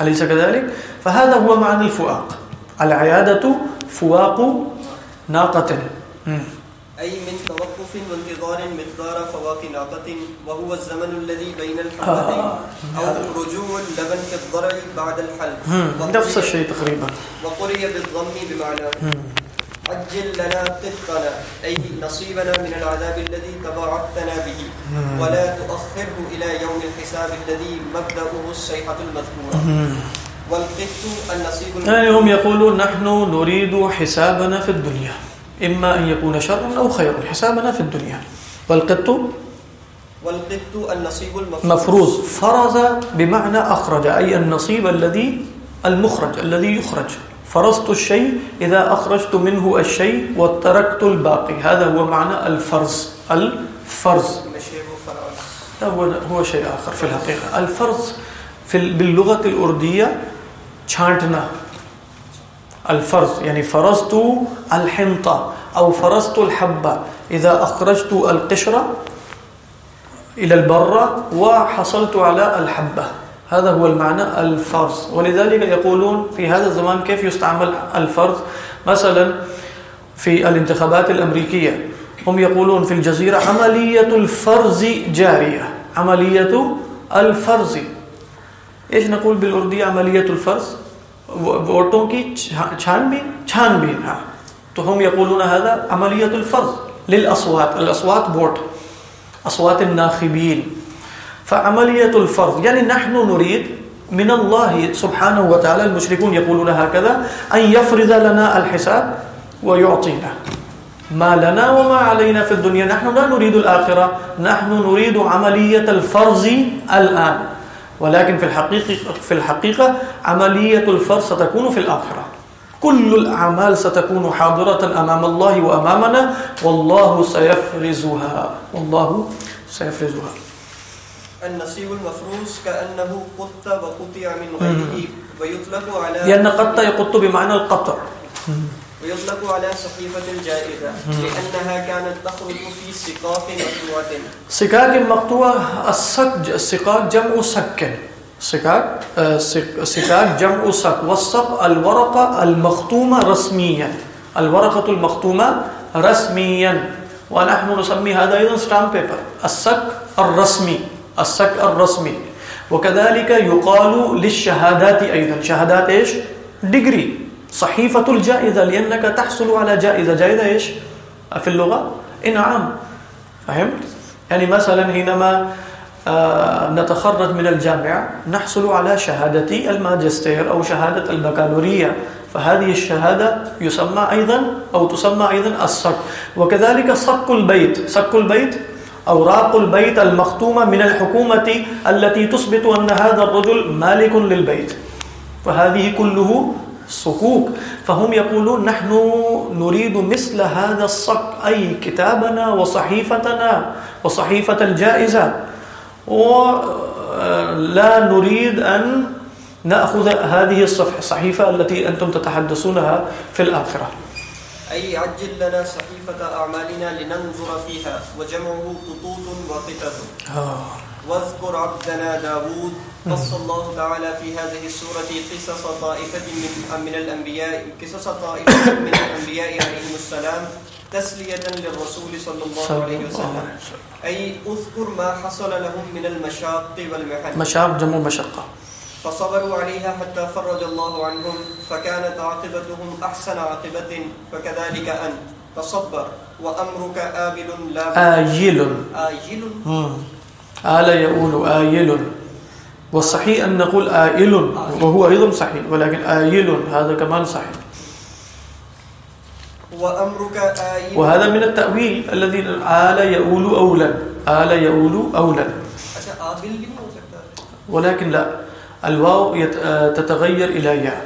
أليس كذلك؟ فهذا هو معنى الفواق العيادة فواق ناقة. أي من توقف وانتظار مقدار فواق ناقة وهو الزمن الذي بين الحملتين آه. أو رجوع اللبن في الضرع بعد الحل نفس الشيء تقريبا. وقري بالضم بمعنى. عجل لنا قطنا أي نصيبنا من العذاب الذي تباعدتنا به. ولا تؤخره إلى يوم الحساب الذي مبدأه الصيحة المذكورة. والقط النصيب هم يقولون نحن نريد حسابنا في الدنيا. إما أن يكون شرا أو خيرا. حسابنا في الدنيا. والقط والقط النصيب المفروض. مفروض. فرز بمعنى أخرج أي النصيب الذي المخرج الذي يخرج. فرزت الشيء إذا أخرجت منه الشيء وتركت الباقي. هذا هو معنى الفرز الفرز مشيب فرعون لا هو هو شيء آخر في الحقيقة. الفرز في ال- باللغة الأردية چھانٹنا. الفرز يعني یعنی فرزت الحنطة أو فرزت الحبة إذا أخرجت القشرة إلى البرة وحصلت على الحبة هذا هو المعنى الفرز ولذلك يقولون في هذا الزمان كيف يستعمل الفرز مثلا في الانتخابات الأمريكية هم يقولون في الجزيرة عملية الفرز جارية. عملية الفرز ايش نقول بالاردية عملية الفرز ووٹوں کی چھان بین چھان بین ہاں۔ تو ہم يقولون هذا عملية الفرز للأصوات، الأصوات بوت أصوات الناخبين فعملية الفرض يعني نحن نريد من الله سبحانه وتعالى المشركون يقولون هكذا أن يفرض لنا الحساب ويعطينا ما لنا وما علينا في الدنيا نحن لا نريد الآخرة نحن نريد عملية الفرض الآن۔ ولكن في الحقيقة, في الحقيقة عملية الفرض ستكون في الآخرة كل الأعمال ستكون حاضرة أمام الله وأمامنا والله سيفرزها والله سيفرزها النصيب المفروض كأنه قط وقطع من غيره ويطلق على لأن قط يقط بمعنى القطع ويطلق على صحيفة الجائزة لأنها كانت تخرج في سقاق مطلوعة سكاك مقطوع السك السكاك جمع سك. سكاك آه، سك- سكاك جمع سك. والسق الورقة المختومة رسميا. الورقة المختومة رسميا. ونحن نسمي هذا أيضا ستامب بيبر السك الرسمي. السك الرسمي. وكذلك يقال للشهادات أيضا. شهادات إيش؟ ديجري صحيفة الجائزة لأنك تحصل على جائزة جائزة إيش في اللغة إنعام فهمت؟ يعني یعنی مثلا حينما نتخرج من الجامعة نحصل على شهادة الماجستير أو شهادة البكالوريا فهذه الشهادة يسمى أيضا أو تسمى أيضا الصك وكذلك صك البيت صك البيت أوراق البيت المختومة من الحكومة التي تثبت أن هذا الرجل مالك للبيت فهذه كله صكوك فهم يقولون نحن نريد مثل هذا الصك، أي كتابنا وصحيفتنا، وصحيفة الجائزة. ولا نريد أن نأخذ هذه الصفحة الصحيفة التي أنتم تتحدثونها في الآخرة. أي عجل لنا صحيفة أعمالنا لننظر فيها وجمعه خطوط وقطط واذكر عبدنا داود قص الله تعالى في هذه السورة قصص طائفة من, من الأنبياء قصص طائفة من الأنبياء عليهم السلام تسلية للرسول صلى الله عليه وسلم. أي أذكر ما حصل لهم من المشاق والمحن. مشاق جمع مشقة. فصبروا عليها حتى فرج الله عنهم فكانت عاقبتهم أحسن عاقبة فكذلك أن تصبر وأمرك آبل لا آجل. مم. آل يقول آيل والصحيح أن نقول آيل وهو أيضا صحيح ولكن آيل هذا كمان صحيح. وأمرك آيل وهذا من التأويل الذي آل يؤول أولا. آل يؤول أولا. ولكن لا. الواو تتغير إلى ياء.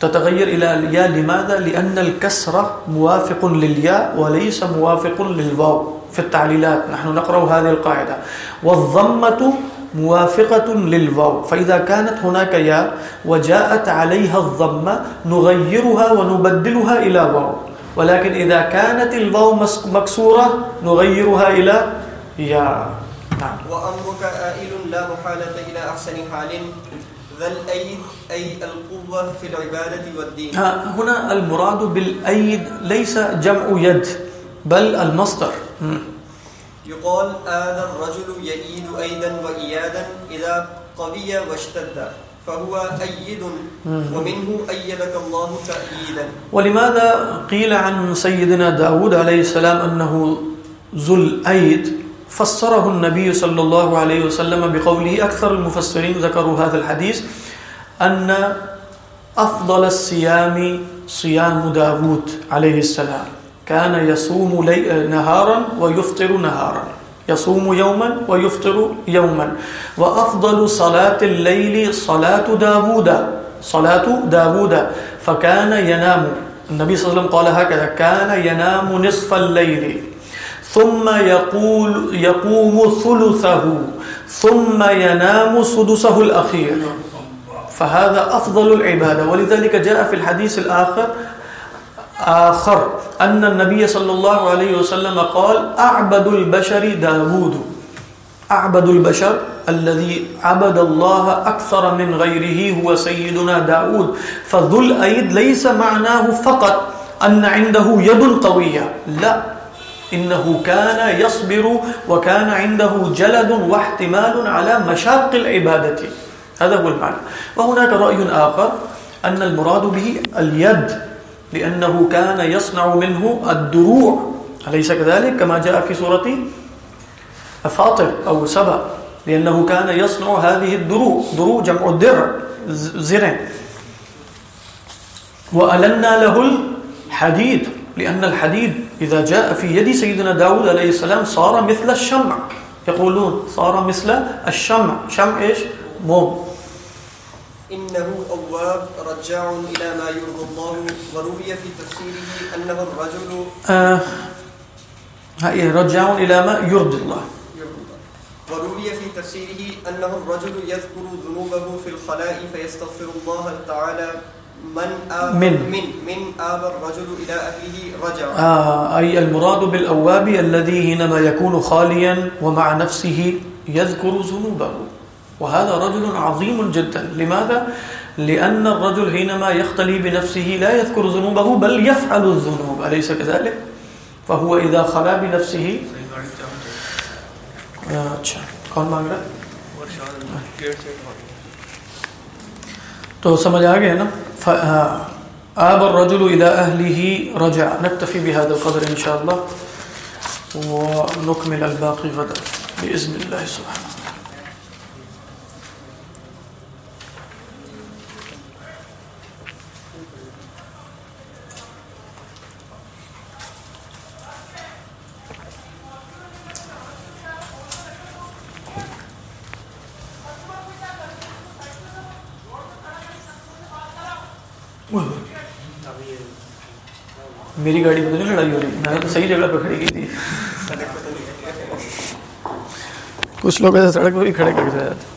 تتغير إلى الياء لماذا؟ لأن الكسرة موافق للياء وليس موافق للواو في التعليلات. نحن نقرأ هذه القاعدة. والضمة موافقة للواو. فإذا كانت هناك ياء وجاءت عليها الضمة، نغيرها ونبدلها إلى واو. ولكن إذا كانت الواو مس- مكسورة، نغيرها إلى يا نعم وأمرك آئل لا محالة إلى أحسن حال. ذا الأيد أي القوة في العبادة والدين. هنا المراد بالأيد ليس جمع يد بل المصدر. يقال آذى الرجل يئيد أيدا وإيادا إذا قوي واشتد فهو أيد. ومنه أيدك الله تأييدا. ولماذا قيل عن سيدنا داود عليه السلام أنه ذو الأيد؟ فسره النبي صلى الله عليه وسلم بقوله أكثر المفسرين ذكروا هذا الحديث أن أفضل الصيام صيام داود عليه السلام. كان يصوم نهارا ويفطر نهارا. يصوم يوما ويفطر يوما. وأفضل صلاة الليل صلاة داود صلاة داود فكان ينام. النبي صلى الله عليه وسلم قال هكذا، كان ينام نصف الليل. ثم يقول يقوم ثلثه، ثم ينام سدسه الأخير. فهذا أفضل العبادة. ولذلك جاء في الحديث الآخر آخر، أن النبي صلى الله عليه وسلم قال أعبد البشر داود أعبد البشر الذي عبد الله أكثر من غيره هو سيدنا داود فذو الأيد ليس معناه فقط أن عنده يد قوية. لا. إنه كان يصبر وكان عنده جلد واحتمال على مشاق العبادة. هذا هو المعنى. وهناك رأي آخر أن المراد به اليد، لأنه كان يصنع منه الدروع. أليس كذلك؟ كما جاء في سورة فاطر أو سبا لأنه كان يصنع هذه الدروع. دروع جمع الدرع زرع. وألنا له الحديد. لأن الحديد إذا جاء في يد سيدنا داود عليه السلام صار مثل الشمع. يقولون صار مثل الشمع. شمع إيش؟ موم. إنه أواب رجاع إلى ما يرضي الله وروي في تفسيره أنه الرجل آه هاي رجع إلى ما يرضي الله. وروي في تفسيره أنه الرجل يذكر ذنوبه في الخلاء فيستغفر الله تعالى من آب من. من. من آب الرجل إلى أهله رجع. آه أي المراد بالأواب الذي حينما يكون خاليا ومع نفسه يذكر ذنوبه. وهذا رجل عظيم جدا. لماذا؟ لأن الرجل حينما يختلي بنفسه لا يذكر ذنوبه بل يفعل الذنوب. أليس كذلك؟ فهو إذا خلا بنفسه. اچھا. کون مانگ رہا ہے؟ تو سمجھ آ گیا نا؟ فآب الرجل إلى أهله رجع. نكتفي بهذا القدر إن شاء الله ونكمل الباقي غدا بإذن الله سبحانه. میری گاڑی میں تو نہیں لڑائی ہو رہی، میں نے تو صحیح جگہ پہ کھڑی کی تھی۔ کچھ لوگ ایسے سڑک پہ بھی کھڑے کر کے جاتے۔